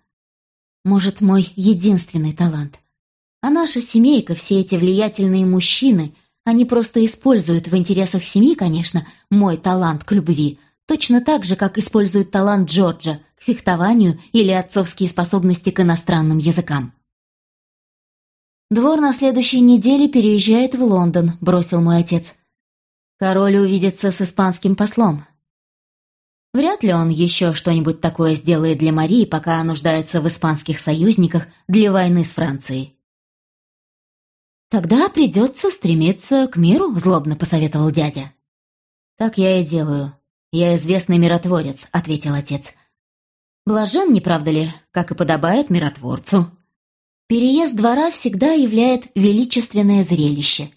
Может, мой единственный талант. А наша семейка, все эти влиятельные мужчины, они просто используют в интересах семьи, конечно, мой талант к любви, точно так же, как используют талант Джорджа к фехтованию или отцовские способности к иностранным языкам. «Двор на следующей неделе переезжает в Лондон», — бросил мой отец. «Король увидится с испанским послом». Вряд ли он еще что-нибудь такое сделает для Марии, пока нуждается в испанских союзниках для войны с Францией. «Тогда придется стремиться к миру», — злобно посоветовал дядя. «Так я и делаю. Я известный миротворец», — ответил отец. «Блажен, не правда ли, как и подобает миротворцу?» Переезд двора всегда являет величественное зрелище.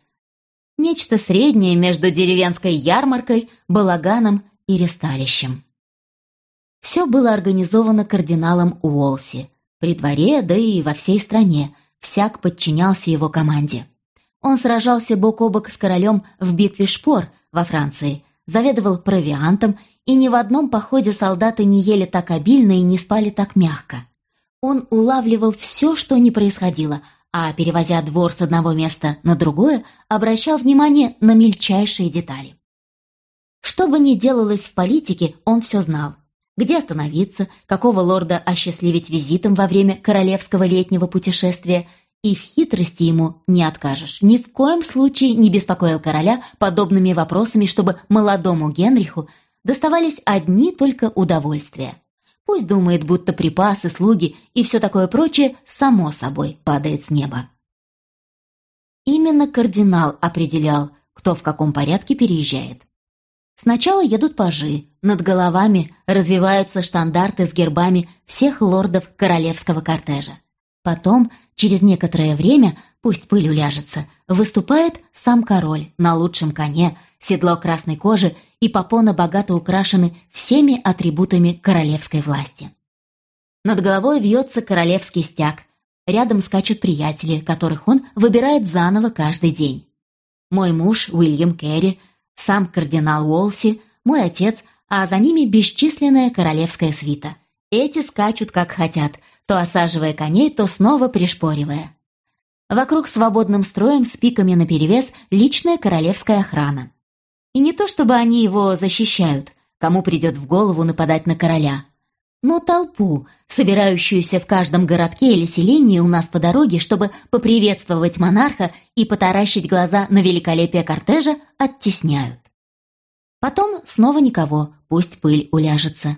Нечто среднее между деревенской ярмаркой, балаганом и ресталищем. Все было организовано кардиналом Уолси. При дворе, да и во всей стране, всяк подчинялся его команде. Он сражался бок о бок с королем в битве Шпор во Франции, заведовал провиантом, и ни в одном походе солдаты не ели так обильно и не спали так мягко. Он улавливал все, что не происходило, а, перевозя двор с одного места на другое, обращал внимание на мельчайшие детали. Что бы ни делалось в политике, он все знал где остановиться, какого лорда осчастливить визитом во время королевского летнего путешествия, и в хитрости ему не откажешь. Ни в коем случае не беспокоил короля подобными вопросами, чтобы молодому Генриху доставались одни только удовольствия. Пусть думает, будто припасы, слуги и все такое прочее само собой падает с неба. Именно кардинал определял, кто в каком порядке переезжает. Сначала едут пажи, над головами развиваются штандарты с гербами всех лордов королевского кортежа. Потом, через некоторое время, пусть пыль уляжется, выступает сам король на лучшем коне, седло красной кожи и попона богато украшены всеми атрибутами королевской власти. Над головой вьется королевский стяг, рядом скачут приятели, которых он выбирает заново каждый день. Мой муж, Уильям Керри, сам кардинал Уолси, мой отец, а за ними бесчисленная королевская свита. Эти скачут как хотят, то осаживая коней, то снова пришпоривая. Вокруг свободным строем с пиками наперевес личная королевская охрана. И не то чтобы они его защищают, кому придет в голову нападать на короля, но толпу, собирающуюся в каждом городке или селении у нас по дороге, чтобы поприветствовать монарха и потаращить глаза на великолепие кортежа, оттесняют. Потом снова никого, пусть пыль уляжется.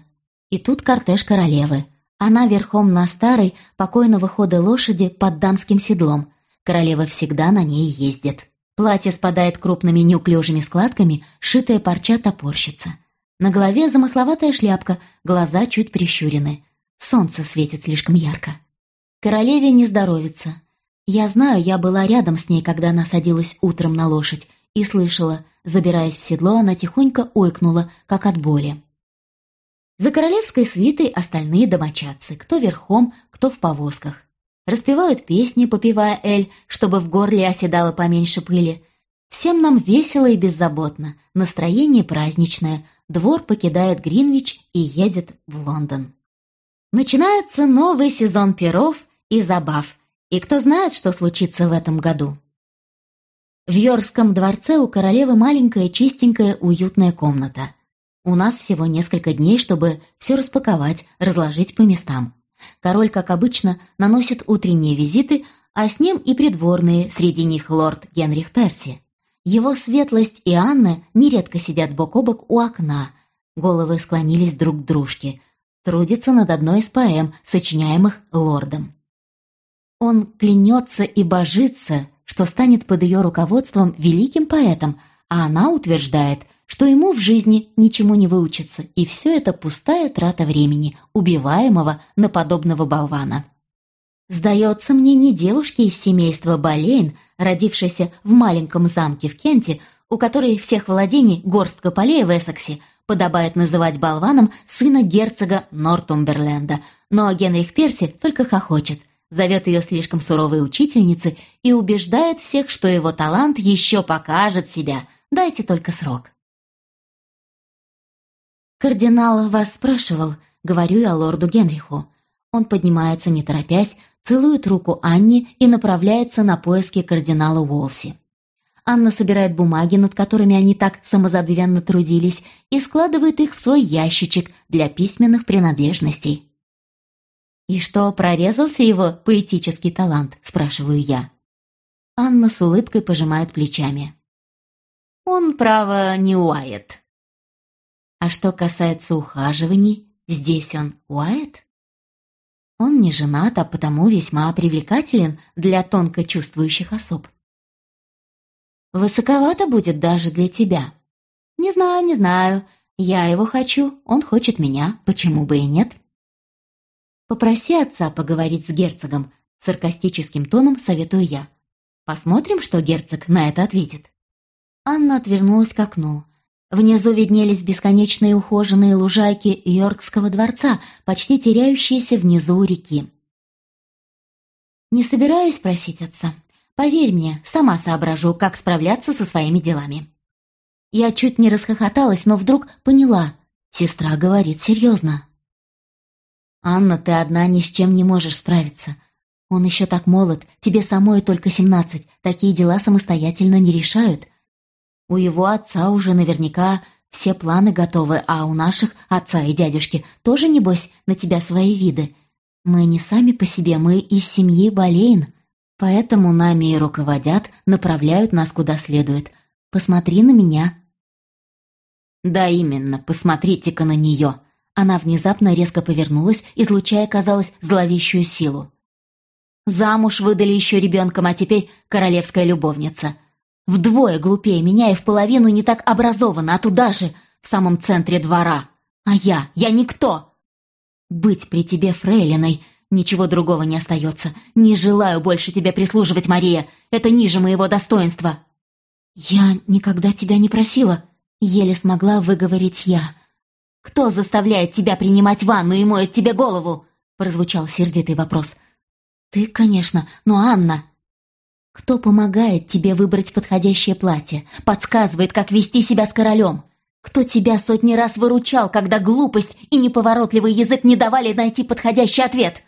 И тут кортеж королевы. Она верхом на старой, покойного хода лошади под дамским седлом. Королева всегда на ней ездит. Платье спадает крупными неуклюжими складками, шитая парча топорщица. На голове замысловатая шляпка, глаза чуть прищурены. Солнце светит слишком ярко. Королеве не здоровится. Я знаю, я была рядом с ней, когда она садилась утром на лошадь, и слышала, забираясь в седло, она тихонько ойкнула, как от боли. За королевской свитой остальные домочадцы, кто верхом, кто в повозках. Распевают песни, попивая эль, чтобы в горле оседало поменьше пыли. Всем нам весело и беззаботно, настроение праздничное, двор покидает Гринвич и едет в Лондон. Начинается новый сезон перов и забав, и кто знает, что случится в этом году. В Йоркском дворце у королевы маленькая, чистенькая, уютная комната. У нас всего несколько дней, чтобы все распаковать, разложить по местам. Король, как обычно, наносит утренние визиты, а с ним и придворные, среди них лорд Генрих Перси. Его светлость и Анна нередко сидят бок о бок у окна, головы склонились друг к дружке, трудится над одной из поэм, сочиняемых лордом. Он клянется и божится, что станет под ее руководством великим поэтом, а она утверждает, что ему в жизни ничему не выучится, и все это пустая трата времени, убиваемого на подобного болвана. Сдается мне, не девушки из семейства Болейн, родившейся в маленьком замке в Кенте, у которой всех владений горстка полей в Эссексе, подобает называть болваном сына герцога Нортумберленда, но Генрих Перси только хохочет, зовет ее слишком суровой учительницей и убеждает всех, что его талант еще покажет себя, дайте только срок. «Кардинал вас спрашивал», — говорю я лорду Генриху. Он поднимается, не торопясь, целует руку Анне и направляется на поиски кардинала Уолси. Анна собирает бумаги, над которыми они так самозабвенно трудились, и складывает их в свой ящичек для письменных принадлежностей. «И что, прорезался его поэтический талант?» – спрашиваю я. Анна с улыбкой пожимает плечами. «Он, право, не уает. А что касается ухаживаний, здесь он Уайт? Он не женат, а потому весьма привлекателен для тонко чувствующих особ. Высоковато будет даже для тебя. Не знаю, не знаю. Я его хочу, он хочет меня, почему бы и нет? Попроси отца поговорить с герцогом, саркастическим тоном советую я. Посмотрим, что герцог на это ответит. Анна отвернулась к окну. Внизу виднелись бесконечные ухоженные лужайки Йоркского дворца, почти теряющиеся внизу реки. «Не собираюсь просить отца. Поверь мне, сама соображу, как справляться со своими делами». Я чуть не расхохоталась, но вдруг поняла. Сестра говорит серьезно. «Анна, ты одна ни с чем не можешь справиться. Он еще так молод, тебе самой только семнадцать, такие дела самостоятельно не решают. У его отца уже наверняка все планы готовы, а у наших отца и дядюшки тоже, небось, на тебя свои виды. Мы не сами по себе, мы из семьи Болейн, поэтому нами и руководят, направляют нас куда следует. Посмотри на меня». «Да именно, посмотрите-ка на нее!» Она внезапно резко повернулась, излучая, казалось, зловещую силу. Замуж выдали еще ребенком, а теперь королевская любовница. Вдвое глупее меня и в половину не так образована, а туда же, в самом центре двора. А я, я никто. Быть при тебе фрейлиной, ничего другого не остается. Не желаю больше тебе прислуживать, Мария, это ниже моего достоинства. Я никогда тебя не просила, еле смогла выговорить я. Кто заставляет тебя принимать ванну и моет тебе голову? Прозвучал сердитый вопрос. Ты, конечно, но Анна... Кто помогает тебе выбрать подходящее платье, подсказывает, как вести себя с королем? Кто тебя сотни раз выручал, когда глупость и неповоротливый язык не давали найти подходящий ответ?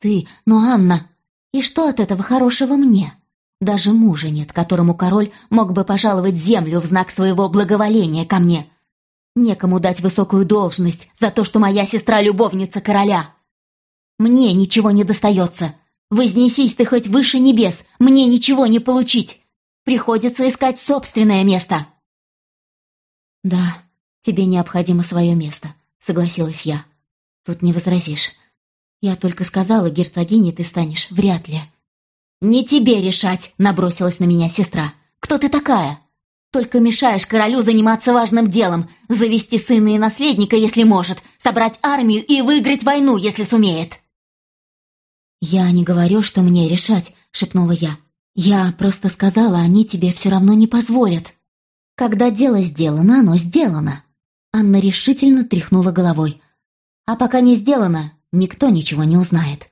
Ты, но Анна... И что от этого хорошего мне? Даже мужа нет, которому король мог бы пожаловать землю в знак своего благоволения ко мне. Некому дать высокую должность за то, что моя сестра любовница короля. Мне ничего не достается. Вознесись ты хоть выше небес, мне ничего не получить. Приходится искать собственное место. Да, тебе необходимо свое место, согласилась я. Тут не возразишь. Я только сказала, герцогиней ты станешь, вряд ли. Не тебе решать, набросилась на меня сестра. Кто ты такая? Только мешаешь королю заниматься важным делом, завести сына и наследника, если может, собрать армию и выиграть войну, если сумеет. «Я не говорю, что мне решать», — шепнула я. «Я просто сказала, они тебе все равно не позволят». «Когда дело сделано, оно сделано». Анна решительно тряхнула головой. «А пока не сделано, никто ничего не узнает».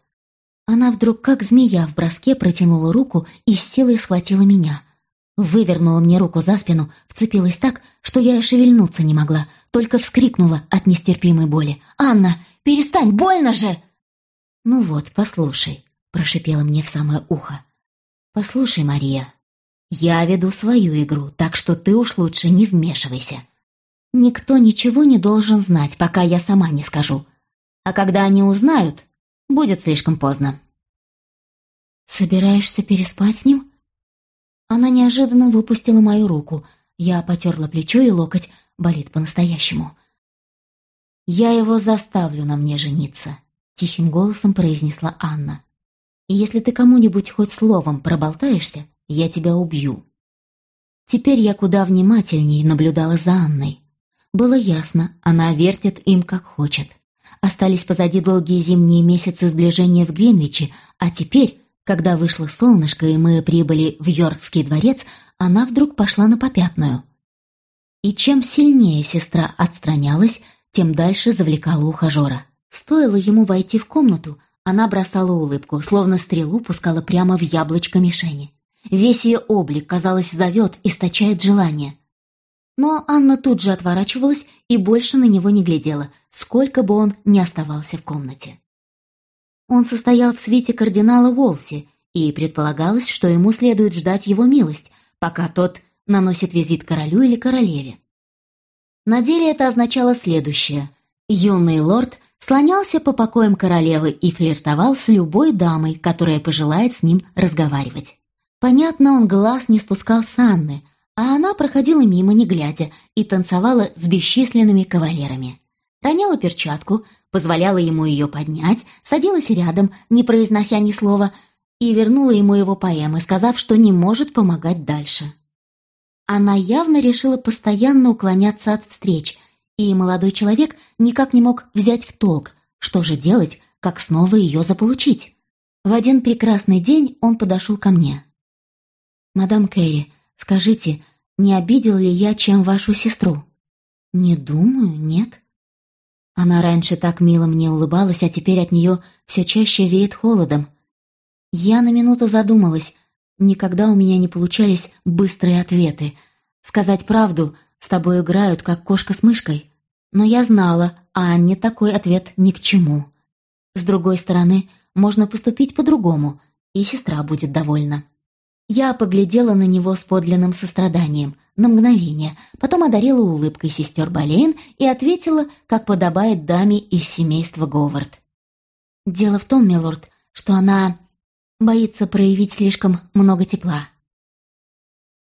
Она вдруг, как змея в броске, протянула руку и с силой схватила меня. Вывернула мне руку за спину, вцепилась так, что я и шевельнуться не могла, только вскрикнула от нестерпимой боли. «Анна, перестань, больно же!» «Ну вот, послушай», — прошипела мне в самое ухо. «Послушай, Мария, я веду свою игру, так что ты уж лучше не вмешивайся. Никто ничего не должен знать, пока я сама не скажу. А когда они узнают, будет слишком поздно». «Собираешься переспать с ним?» Она неожиданно выпустила мою руку. Я потерла плечо и локоть, болит по-настоящему. «Я его заставлю на мне жениться», — тихим голосом произнесла Анна. «И если ты кому-нибудь хоть словом проболтаешься, я тебя убью». Теперь я куда внимательнее наблюдала за Анной. Было ясно, она вертит им как хочет. Остались позади долгие зимние месяцы сближения в Гринвиче, а теперь, когда вышло солнышко и мы прибыли в Йоркский дворец, она вдруг пошла на попятную. И чем сильнее сестра отстранялась, тем дальше завлекала ухажера. Стоило ему войти в комнату, она бросала улыбку, словно стрелу пускала прямо в яблочко мишени. Весь ее облик, казалось, зовет, источает желание. Но Анна тут же отворачивалась и больше на него не глядела, сколько бы он ни оставался в комнате. Он состоял в свите кардинала Волси, и предполагалось, что ему следует ждать его милость, пока тот наносит визит королю или королеве. На деле это означало следующее. Юный лорд слонялся по покоям королевы и флиртовал с любой дамой, которая пожелает с ним разговаривать. Понятно, он глаз не спускал с Анны, А она проходила мимо, не глядя, и танцевала с бесчисленными кавалерами. Роняла перчатку, позволяла ему ее поднять, садилась рядом, не произнося ни слова, и вернула ему его поэмы, сказав, что не может помогать дальше. Она явно решила постоянно уклоняться от встреч, и молодой человек никак не мог взять в толк, что же делать, как снова ее заполучить. В один прекрасный день он подошел ко мне. «Мадам Кэрри, скажите, не обидел ли я чем вашу сестру?» «Не думаю, нет». Она раньше так мило мне улыбалась, а теперь от нее все чаще веет холодом. Я на минуту задумалась. Никогда у меня не получались быстрые ответы. Сказать правду, с тобой играют, как кошка с мышкой. Но я знала, а не такой ответ ни к чему. С другой стороны, можно поступить по-другому, и сестра будет довольна. Я поглядела на него с подлинным состраданием, на мгновение, потом одарила улыбкой сестер Болейн и ответила, как подобает даме из семейства Говард. «Дело в том, милорд, что она боится проявить слишком много тепла».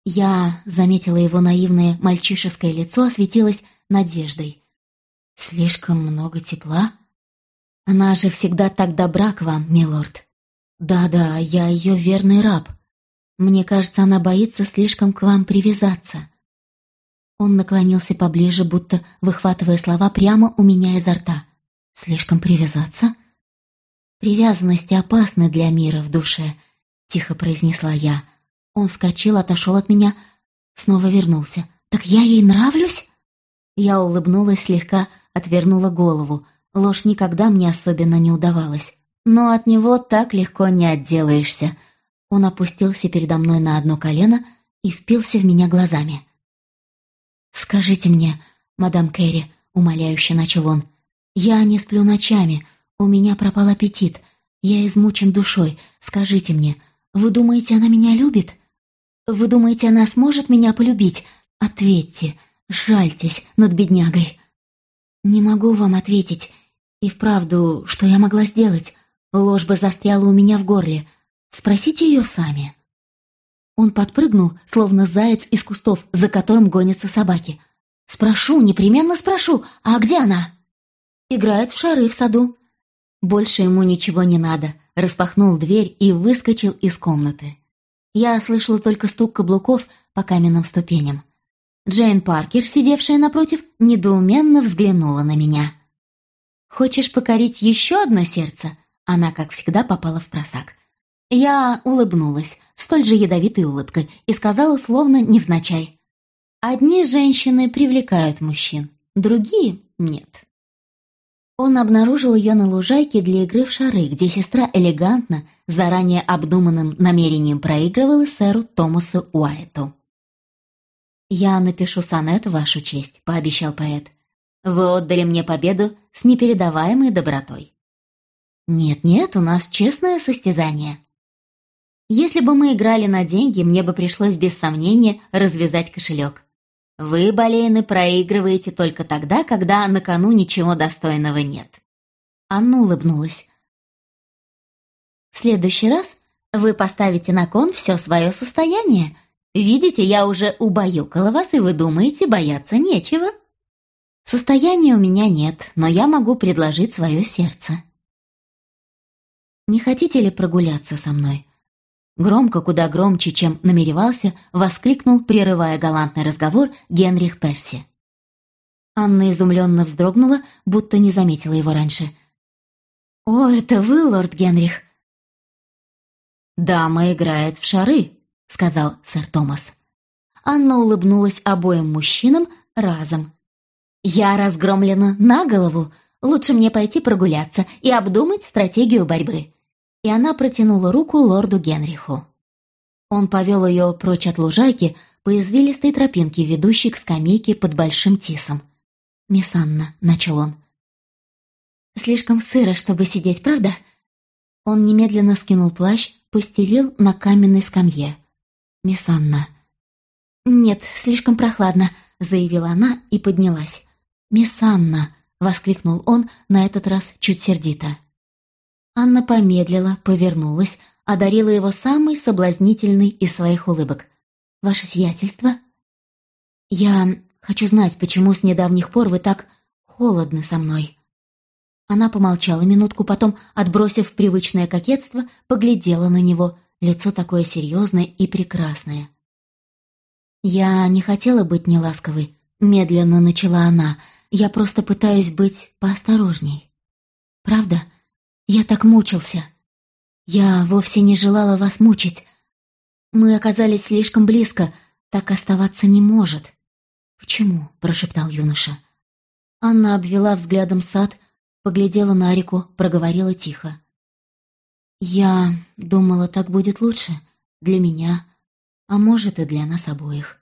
Я заметила его наивное мальчишеское лицо, осветилось надеждой. «Слишком много тепла?» Она же всегда так добра к вам, милорд. Да-да, я ее верный раб. Мне кажется, она боится слишком к вам привязаться. Он наклонился поближе, будто выхватывая слова прямо у меня изо рта. Слишком привязаться? Привязанности опасны для мира в душе, тихо произнесла я. Он вскочил, отошел от меня, снова вернулся. Так я ей нравлюсь? Я улыбнулась слегка, отвернула голову. Ложь никогда мне особенно не удавалась. Но от него так легко не отделаешься. Он опустился передо мной на одно колено и впился в меня глазами. «Скажите мне, мадам Кэрри», — умоляюще начал он, — «я не сплю ночами, у меня пропал аппетит, я измучен душой. Скажите мне, вы думаете, она меня любит? Вы думаете, она сможет меня полюбить? Ответьте, жальтесь над беднягой». «Не могу вам ответить. И вправду, что я могла сделать? Ложь бы застряла у меня в горле. Спросите ее сами. Он подпрыгнул, словно заяц из кустов, за которым гонятся собаки. «Спрошу, непременно спрошу. А где она?» «Играет в шары в саду». Больше ему ничего не надо. Распахнул дверь и выскочил из комнаты. Я слышала только стук каблуков по каменным ступеням. Джейн Паркер, сидевшая напротив, недоуменно взглянула на меня. «Хочешь покорить еще одно сердце?» Она, как всегда, попала в просак. Я улыбнулась, столь же ядовитой улыбкой, и сказала словно невзначай. «Одни женщины привлекают мужчин, другие — нет». Он обнаружил ее на лужайке для игры в шары, где сестра элегантно, заранее обдуманным намерением проигрывала сэру Томасу Уайту. «Я напишу сонет вашу честь», — пообещал поэт. Вы отдали мне победу с непередаваемой добротой. Нет-нет, у нас честное состязание. Если бы мы играли на деньги, мне бы пришлось без сомнения развязать кошелек. Вы, Болейны, проигрываете только тогда, когда на кону ничего достойного нет. Анна улыбнулась. В следующий раз вы поставите на кон все свое состояние. Видите, я уже убаюкала вас, и вы думаете, бояться нечего. Состояния у меня нет, но я могу предложить свое сердце. Не хотите ли прогуляться со мной? Громко, куда громче, чем намеревался, воскликнул, прерывая галантный разговор, Генрих Перси. Анна изумленно вздрогнула, будто не заметила его раньше. «О, это вы, лорд Генрих!» «Дама играет в шары», — сказал сэр Томас. Анна улыбнулась обоим мужчинам разом, «Я разгромлена на голову. Лучше мне пойти прогуляться и обдумать стратегию борьбы». И она протянула руку лорду Генриху. Он повел ее прочь от лужайки по извилистой тропинке, ведущей к скамейке под большим тисом. «Мисс Анна», — начал он. «Слишком сыро, чтобы сидеть, правда?» Он немедленно скинул плащ, постелил на каменной скамье. «Мисс Анна». «Нет, слишком прохладно», — заявила она и поднялась. «Мисс Анна!» — воскликнул он, на этот раз чуть сердито. Анна помедлила, повернулась, одарила его самой соблазнительной из своих улыбок. «Ваше сиятельство?» «Я хочу знать, почему с недавних пор вы так холодны со мной». Она помолчала минутку, потом, отбросив привычное кокетство, поглядела на него, лицо такое серьезное и прекрасное. «Я не хотела быть неласковой», — медленно начала она. «Я просто пытаюсь быть поосторожней. Правда? Я так мучился. Я вовсе не желала вас мучить. Мы оказались слишком близко, так оставаться не может». «Почему?» — прошептал юноша. Анна обвела взглядом сад, поглядела на реку, проговорила тихо. «Я думала, так будет лучше. Для меня, а может и для нас обоих.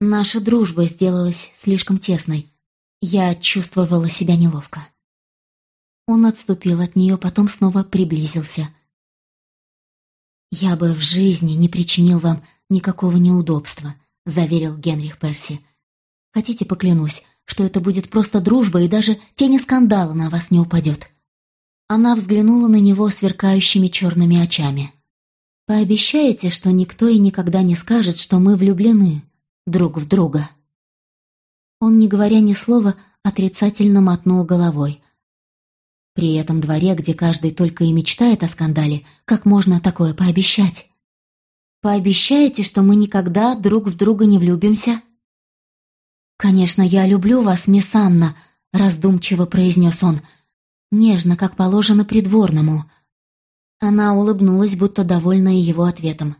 Наша дружба сделалась слишком тесной. Я чувствовала себя неловко. Он отступил от нее, потом снова приблизился. «Я бы в жизни не причинил вам никакого неудобства», — заверил Генрих Перси. «Хотите, поклянусь, что это будет просто дружба и даже тени скандала на вас не упадет». Она взглянула на него сверкающими черными очами. Пообещаете, что никто и никогда не скажет, что мы влюблены друг в друга?» Он, не говоря ни слова, отрицательно мотнул головой. При этом дворе, где каждый только и мечтает о скандале, как можно такое пообещать? Пообещаете, что мы никогда друг в друга не влюбимся? «Конечно, я люблю вас, мисс Анна», — раздумчиво произнес он, нежно, как положено придворному — она улыбнулась, будто довольная его ответом.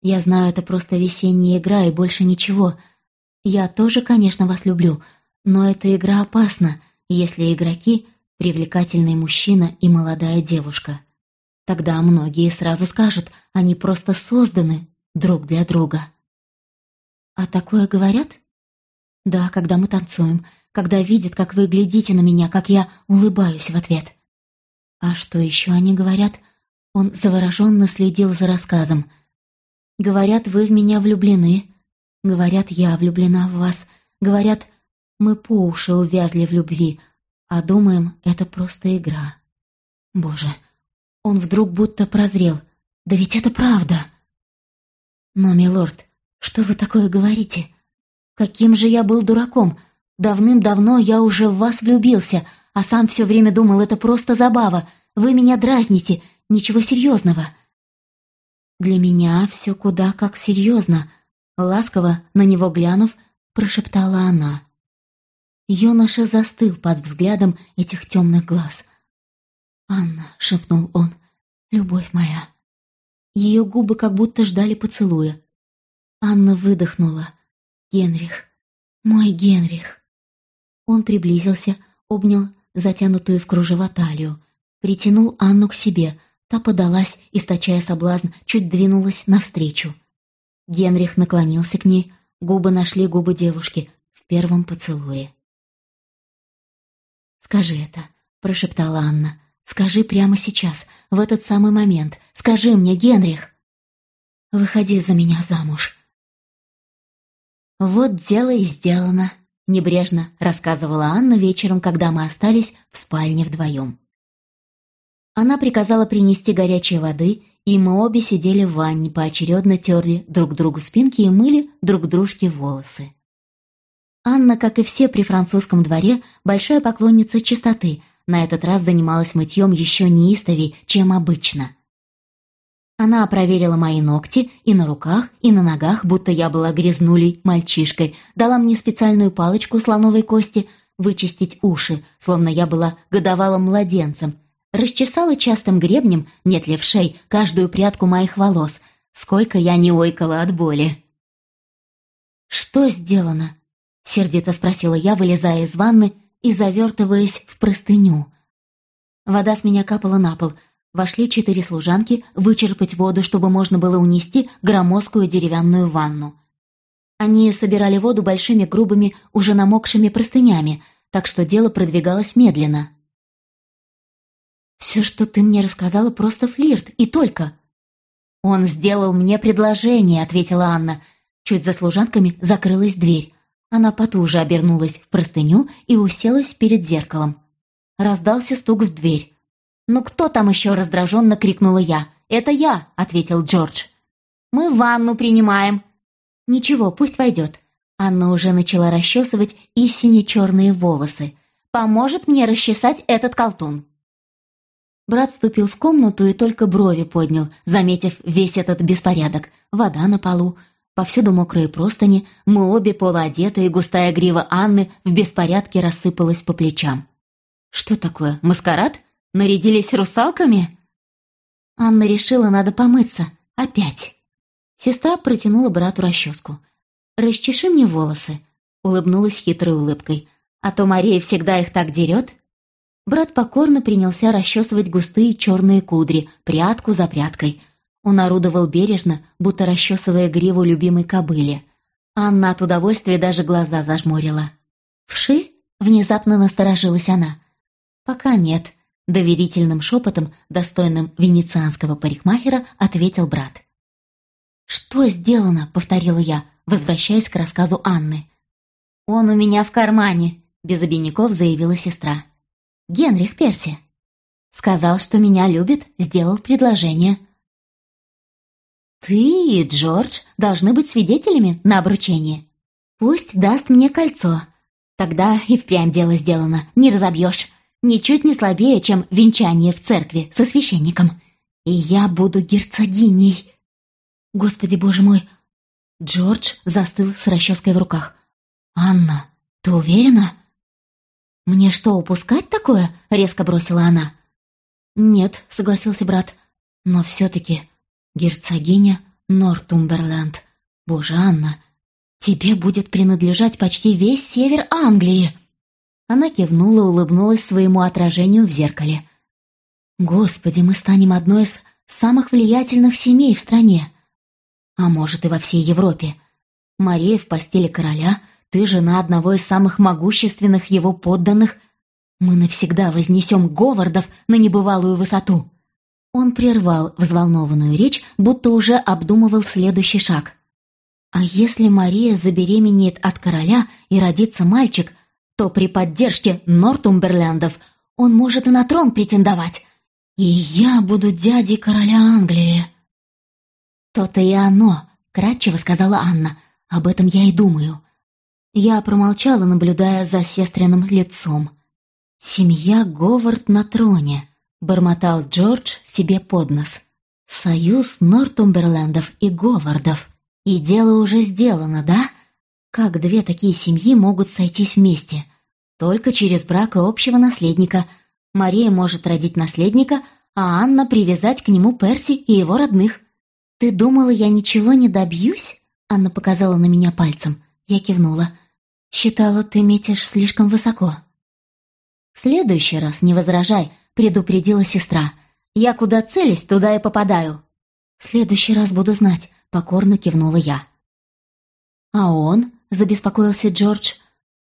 «Я знаю, это просто весенняя игра и больше ничего. Я тоже, конечно, вас люблю, но эта игра опасна, если игроки — привлекательный мужчина и молодая девушка. Тогда многие сразу скажут, они просто созданы друг для друга». «А такое говорят?» «Да, когда мы танцуем, когда видят, как вы глядите на меня, как я улыбаюсь в ответ». А что еще они говорят? Он завороженно следил за рассказом. Говорят, вы в меня влюблены. Говорят, я влюблена в вас. Говорят, мы по уши увязли в любви, а думаем, это просто игра. Боже, он вдруг будто прозрел. Да ведь это правда. Но, милорд, что вы такое говорите? Каким же я был дураком? Давным-давно я уже в вас влюбился — а сам все время думал, это просто забава. Вы меня дразните, ничего серьезного. Для меня все куда как серьезно. Ласково, на него глянув, прошептала она. Юноша застыл под взглядом этих темных глаз. «Анна», — шепнул он, — «любовь моя». Ее губы как будто ждали поцелуя. Анна выдохнула. «Генрих, мой Генрих». Он приблизился, обнял затянутую в кружево талию, притянул Анну к себе, та подалась, источая соблазн, чуть двинулась навстречу. Генрих наклонился к ней, губы нашли губы девушки в первом поцелуе. «Скажи это», — прошептала Анна. «Скажи прямо сейчас, в этот самый момент. Скажи мне, Генрих!» «Выходи за меня замуж». Вот дело и сделано. Небрежно рассказывала Анна вечером, когда мы остались в спальне вдвоем. Она приказала принести горячей воды, и мы обе сидели в ванне, поочередно терли друг другу спинки и мыли друг дружке волосы. Анна, как и все при французском дворе, большая поклонница чистоты, на этот раз занималась мытьем еще неистовей, чем обычно. Она проверила мои ногти и на руках, и на ногах, будто я была грязнулей мальчишкой, дала мне специальную палочку слоновой кости вычистить уши, словно я была годовалым младенцем, расчесала частым гребнем, нет ли в шей, каждую прядку моих волос, сколько я не ойкала от боли. «Что сделано?» — сердито спросила я, вылезая из ванны и завертываясь в простыню. Вода с меня капала на пол — Вошли четыре служанки вычерпать воду, чтобы можно было унести громоздкую деревянную ванну. Они собирали воду большими грубыми, уже намокшими простынями, так что дело продвигалось медленно. «Все, что ты мне рассказала, просто флирт, и только». «Он сделал мне предложение», — ответила Анна. Чуть за служанками закрылась дверь. Она потуже обернулась в простыню и уселась перед зеркалом. Раздался стук в дверь. «Ну кто там еще?» — раздраженно крикнула я. «Это я», — ответил Джордж. «Мы ванну принимаем». Ничего, пусть войдет. Анна уже начала расчесывать и сине-черные волосы. Поможет мне расчесать этот колтун. Брат вступил в комнату и только брови поднял, заметив весь этот беспорядок. Вода на полу, повсюду мокрые простыни, мы обе полуодетые, густая грива Анны в беспорядке рассыпалась по плечам. «Что такое, маскарад? Нарядились русалками?» Анна решила, надо помыться. Опять. Сестра протянула брату расческу. «Расчеши мне волосы», — улыбнулась хитрой улыбкой. «А то Мария всегда их так дерет». Брат покорно принялся расчесывать густые черные кудри, прядку за прядкой. Он орудовал бережно, будто расчесывая гриву любимой кобыли. Анна от удовольствия даже глаза зажмурила. «Вши?» — внезапно насторожилась она. «Пока нет», — доверительным шепотом, достойным венецианского парикмахера, ответил брат. «Что сделано?» — повторила я, возвращаясь к рассказу Анны. «Он у меня в кармане», — без обиняков заявила сестра. «Генрих Перси». Сказал, что меня любит, сделал предложение. «Ты и Джордж должны быть свидетелями на обручении. Пусть даст мне кольцо. Тогда и впрямь дело сделано, не разобьешь. Ничуть не слабее, чем венчание в церкви со священником. И я буду герцогиней». «Господи, боже мой, Джордж застыл с расческой в руках. «Анна, ты уверена?» «Мне что, упускать такое?» — резко бросила она. «Нет», — согласился брат, — «но все-таки герцогиня Нортумберленд. Боже, Анна, тебе будет принадлежать почти весь север Англии!» Она кивнула, улыбнулась своему отражению в зеркале. «Господи, мы станем одной из самых влиятельных семей в стране а может и во всей Европе. Мария в постели короля, ты жена одного из самых могущественных его подданных. Мы навсегда вознесем Говардов на небывалую высоту». Он прервал взволнованную речь, будто уже обдумывал следующий шаг. «А если Мария забеременеет от короля и родится мальчик, то при поддержке Нортумберлендов он может и на трон претендовать. И я буду дядей короля Англии». «То-то и оно», — кратчево сказала Анна. «Об этом я и думаю». Я промолчала, наблюдая за сестренным лицом. «Семья Говард на троне», — бормотал Джордж себе под нос. «Союз Нортумберлендов и Говардов. И дело уже сделано, да? Как две такие семьи могут сойтись вместе? Только через брак общего наследника. Мария может родить наследника, а Анна привязать к нему Перси и его родных. «Ты думала, я ничего не добьюсь?» Анна показала на меня пальцем. Я кивнула. «Считала, ты метишь слишком высоко». «В следующий раз не возражай», — предупредила сестра. «Я куда целюсь, туда и попадаю». «В следующий раз буду знать», — покорно кивнула я. «А он?» — забеспокоился Джордж.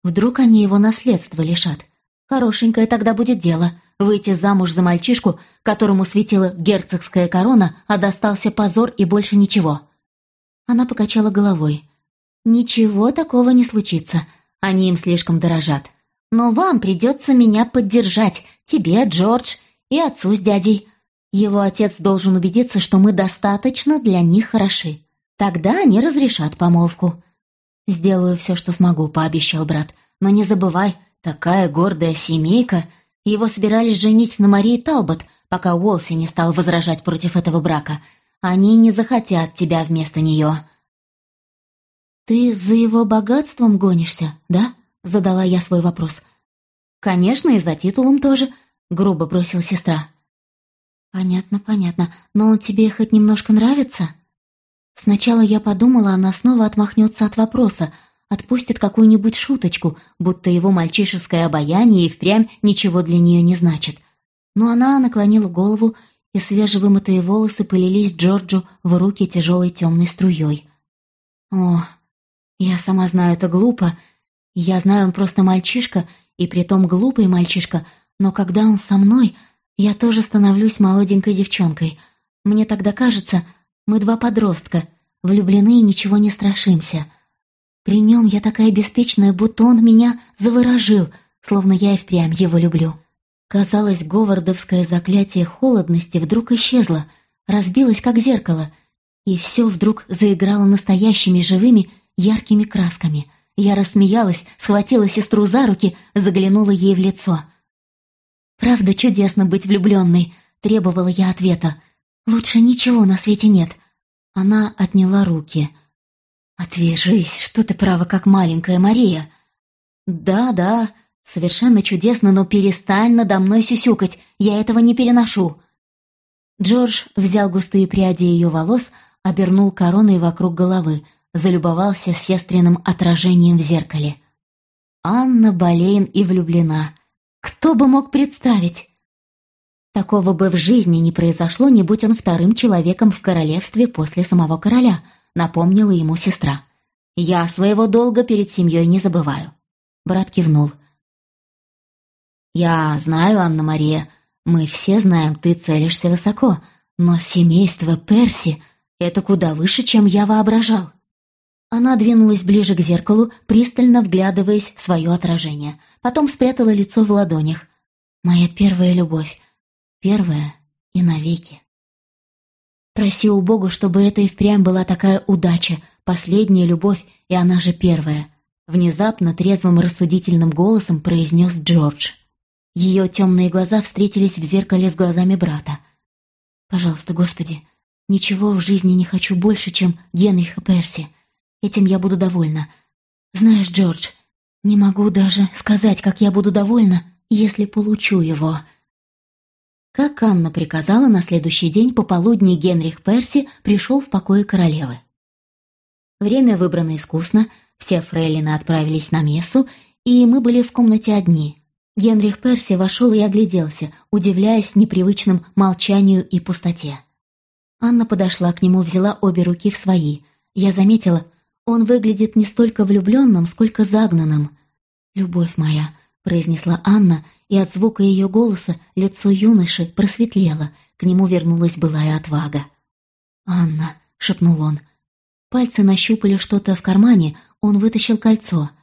«Вдруг они его наследство лишат? Хорошенькое тогда будет дело. Выйти замуж за мальчишку, которому светила герцогская корона, а достался позор и больше ничего. Она покачала головой. «Ничего такого не случится. Они им слишком дорожат. Но вам придется меня поддержать, тебе, Джордж, и отцу с дядей. Его отец должен убедиться, что мы достаточно для них хороши. Тогда они разрешат помолвку». «Сделаю все, что смогу», — пообещал брат. «Но не забывай, такая гордая семейка его собирались женить на Марии Талбот, пока Уолси не стал возражать против этого брака. Они не захотят тебя вместо нее. «Ты за его богатством гонишься, да?» — задала я свой вопрос. «Конечно, и за титулом тоже», — грубо бросила сестра. «Понятно, понятно. Но он тебе хоть немножко нравится?» Сначала я подумала, она снова отмахнется от вопроса, отпустит какую-нибудь шуточку, будто его мальчишеское обаяние и впрямь ничего для нее не значит. Но она наклонила голову, и свежевымытые волосы полились Джорджу в руки тяжелой темной струей. «О, я сама знаю, это глупо. Я знаю, он просто мальчишка, и притом глупый мальчишка, но когда он со мной, я тоже становлюсь молоденькой девчонкой. Мне тогда кажется, мы два подростка, влюблены и ничего не страшимся». При нем я такая беспечная, будто он меня заворожил, словно я и впрямь его люблю. Казалось, говардовское заклятие холодности вдруг исчезло, разбилось, как зеркало, И все вдруг заиграло настоящими живыми яркими красками. Я рассмеялась, схватила сестру за руки, заглянула ей в лицо. «Правда чудесно быть влюбленной», — требовала я ответа. «Лучше ничего на свете нет». Она отняла руки. «Отвяжись, что ты права, как маленькая Мария». «Да, да, совершенно чудесно, но перестань надо мной сюсюкать, я этого не переношу». Джордж взял густые пряди ее волос, обернул короной вокруг головы, залюбовался сестренным отражением в зеркале. Анна Болейн и влюблена. Кто бы мог представить? Такого бы в жизни не произошло, не будь он вторым человеком в королевстве после самого короля, напомнила ему сестра. Я своего долга перед семьей не забываю. Брат кивнул. «Я знаю, Анна-Мария, мы все знаем, ты целишься высоко, но семейство Перси — это куда выше, чем я воображал». Она двинулась ближе к зеркалу, пристально вглядываясь в свое отражение. Потом спрятала лицо в ладонях. «Моя первая любовь. Первая и навеки». Проси у Бога, чтобы это и впрямь была такая удача, последняя любовь, и она же первая. Внезапно трезвым рассудительным голосом произнес Джордж. Ее темные глаза встретились в зеркале с глазами брата. «Пожалуйста, Господи, ничего в жизни не хочу больше, чем Генриха Перси. Этим я буду довольна. Знаешь, Джордж, не могу даже сказать, как я буду довольна, если получу его». Как Анна приказала, на следующий день пополудни Генрих Перси пришел в покое королевы. Время выбрано искусно, все фрейлины отправились на мессу, и мы были в комнате одни. Генрих Перси вошел и огляделся, удивляясь непривычным молчанию и пустоте. Анна подошла к нему, взяла обе руки в свои. Я заметила, он выглядит не столько влюбленным, сколько загнанным. «Любовь моя», — произнесла Анна, и от звука ее голоса лицо юноши просветлело, к нему вернулась былая отвага. «Анна», — шепнул он. Пальцы нащупали что-то в кармане, он вытащил кольцо —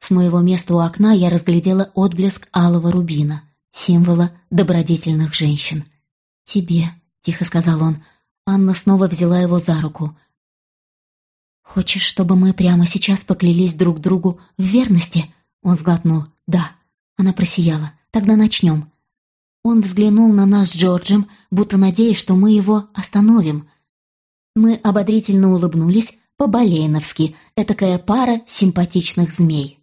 с моего места у окна я разглядела отблеск алого рубина, символа добродетельных женщин. «Тебе», — тихо сказал он. Анна снова взяла его за руку. «Хочешь, чтобы мы прямо сейчас поклялись друг другу в верности?» Он сглотнул. «Да». Она просияла. «Тогда начнем». Он взглянул на нас с Джорджем, будто надеясь, что мы его остановим. Мы ободрительно улыбнулись, по-болейновски, этакая пара симпатичных змей.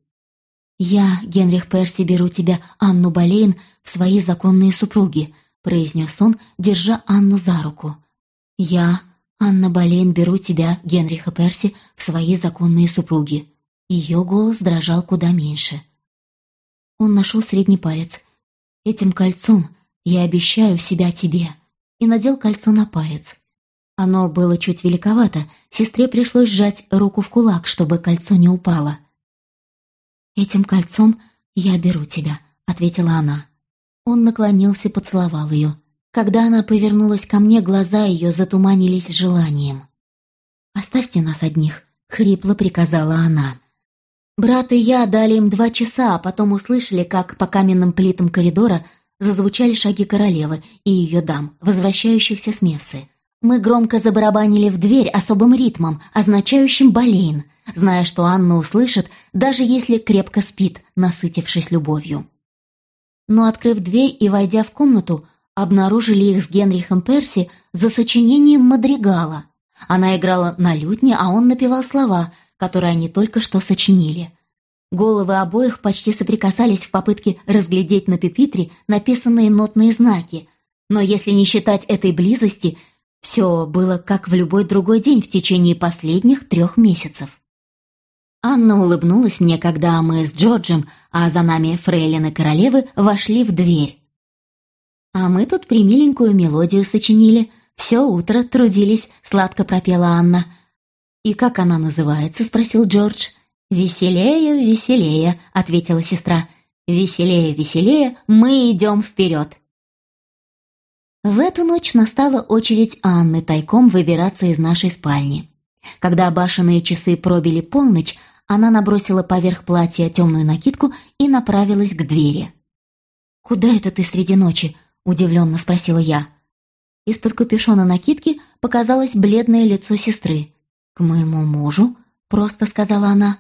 «Я, Генрих Перси, беру тебя, Анну Болейн, в свои законные супруги», — произнес он, держа Анну за руку. «Я, Анна Болейн, беру тебя, Генриха Перси, в свои законные супруги». Ее голос дрожал куда меньше. Он нашел средний палец. «Этим кольцом я обещаю себя тебе», и надел кольцо на палец. Оно было чуть великовато, сестре пришлось сжать руку в кулак, чтобы кольцо не упало. «Этим кольцом я беру тебя», — ответила она. Он наклонился, поцеловал ее. Когда она повернулась ко мне, глаза ее затуманились желанием. «Оставьте нас одних», — хрипло приказала она. Брат и я дали им два часа, а потом услышали, как по каменным плитам коридора зазвучали шаги королевы и ее дам, возвращающихся с мессы. Мы громко забарабанили в дверь особым ритмом, означающим «болейн», зная, что Анна услышит, даже если крепко спит, насытившись любовью. Но, открыв дверь и войдя в комнату, обнаружили их с Генрихом Перси за сочинением мадригала. Она играла на лютне, а он напевал слова, которые они только что сочинили. Головы обоих почти соприкасались в попытке разглядеть на пепитре написанные нотные знаки, но если не считать этой близости, все было как в любой другой день в течение последних трех месяцев. Анна улыбнулась мне, когда мы с Джорджем, а за нами фрейлины королевы, вошли в дверь. «А мы тут примиленькую мелодию сочинили, все утро трудились», — сладко пропела Анна. «И как она называется?» — спросил Джордж. «Веселее, веселее», — ответила сестра. «Веселее, веселее, мы идем вперед». В эту ночь настала очередь Анны тайком выбираться из нашей спальни. Когда башенные часы пробили полночь, она набросила поверх платья темную накидку и направилась к двери. «Куда это ты среди ночи?» — удивленно спросила я. Из-под капюшона накидки показалось бледное лицо сестры. «К моему мужу?» — просто сказала она.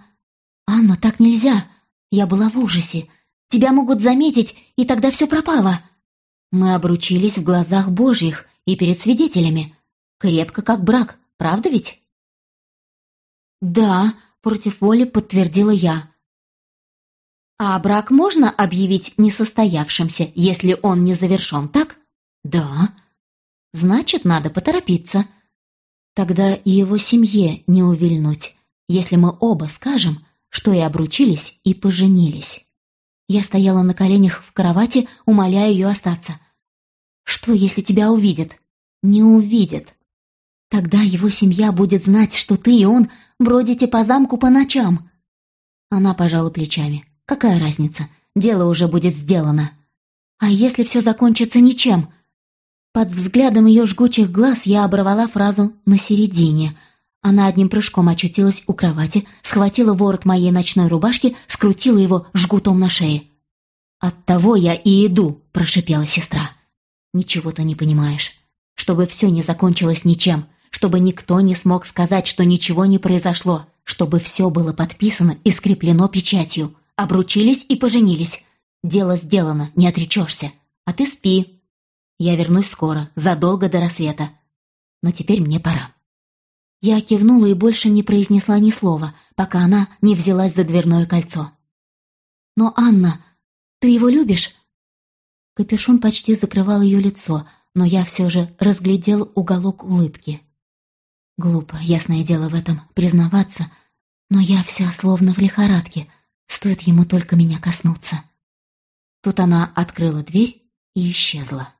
«Анна, так нельзя!» Я была в ужасе. «Тебя могут заметить, и тогда все пропало!» Мы обручились в глазах Божьих и перед свидетелями. Крепко как брак, правда ведь? «Да», — против воли подтвердила я. «А брак можно объявить несостоявшимся, если он не завершен, так?» «Да». «Значит, надо поторопиться». Тогда и его семье не увильнуть, если мы оба скажем, что и обручились, и поженились. Я стояла на коленях в кровати, умоляя ее остаться. «Что, если тебя увидят?» «Не увидят. Тогда его семья будет знать, что ты и он бродите по замку по ночам». Она пожала плечами. «Какая разница? Дело уже будет сделано». «А если все закончится ничем?» Под взглядом ее жгучих глаз я оборвала фразу «на середине». Она одним прыжком очутилась у кровати, схватила ворот моей ночной рубашки, скрутила его жгутом на шее. «Оттого я и иду», — прошипела сестра. «Ничего ты не понимаешь. Чтобы все не закончилось ничем, чтобы никто не смог сказать, что ничего не произошло, чтобы все было подписано и скреплено печатью. Обручились и поженились. Дело сделано, не отречешься. А ты спи. Я вернусь скоро, задолго до рассвета. Но теперь мне пора». Я кивнула и больше не произнесла ни слова, пока она не взялась за дверное кольцо. «Но, Анна, ты его любишь?» Капюшон почти закрывал ее лицо, но я все же разглядел уголок улыбки. Глупо, ясное дело в этом, признаваться, но я вся словно в лихорадке, стоит ему только меня коснуться. Тут она открыла дверь и исчезла.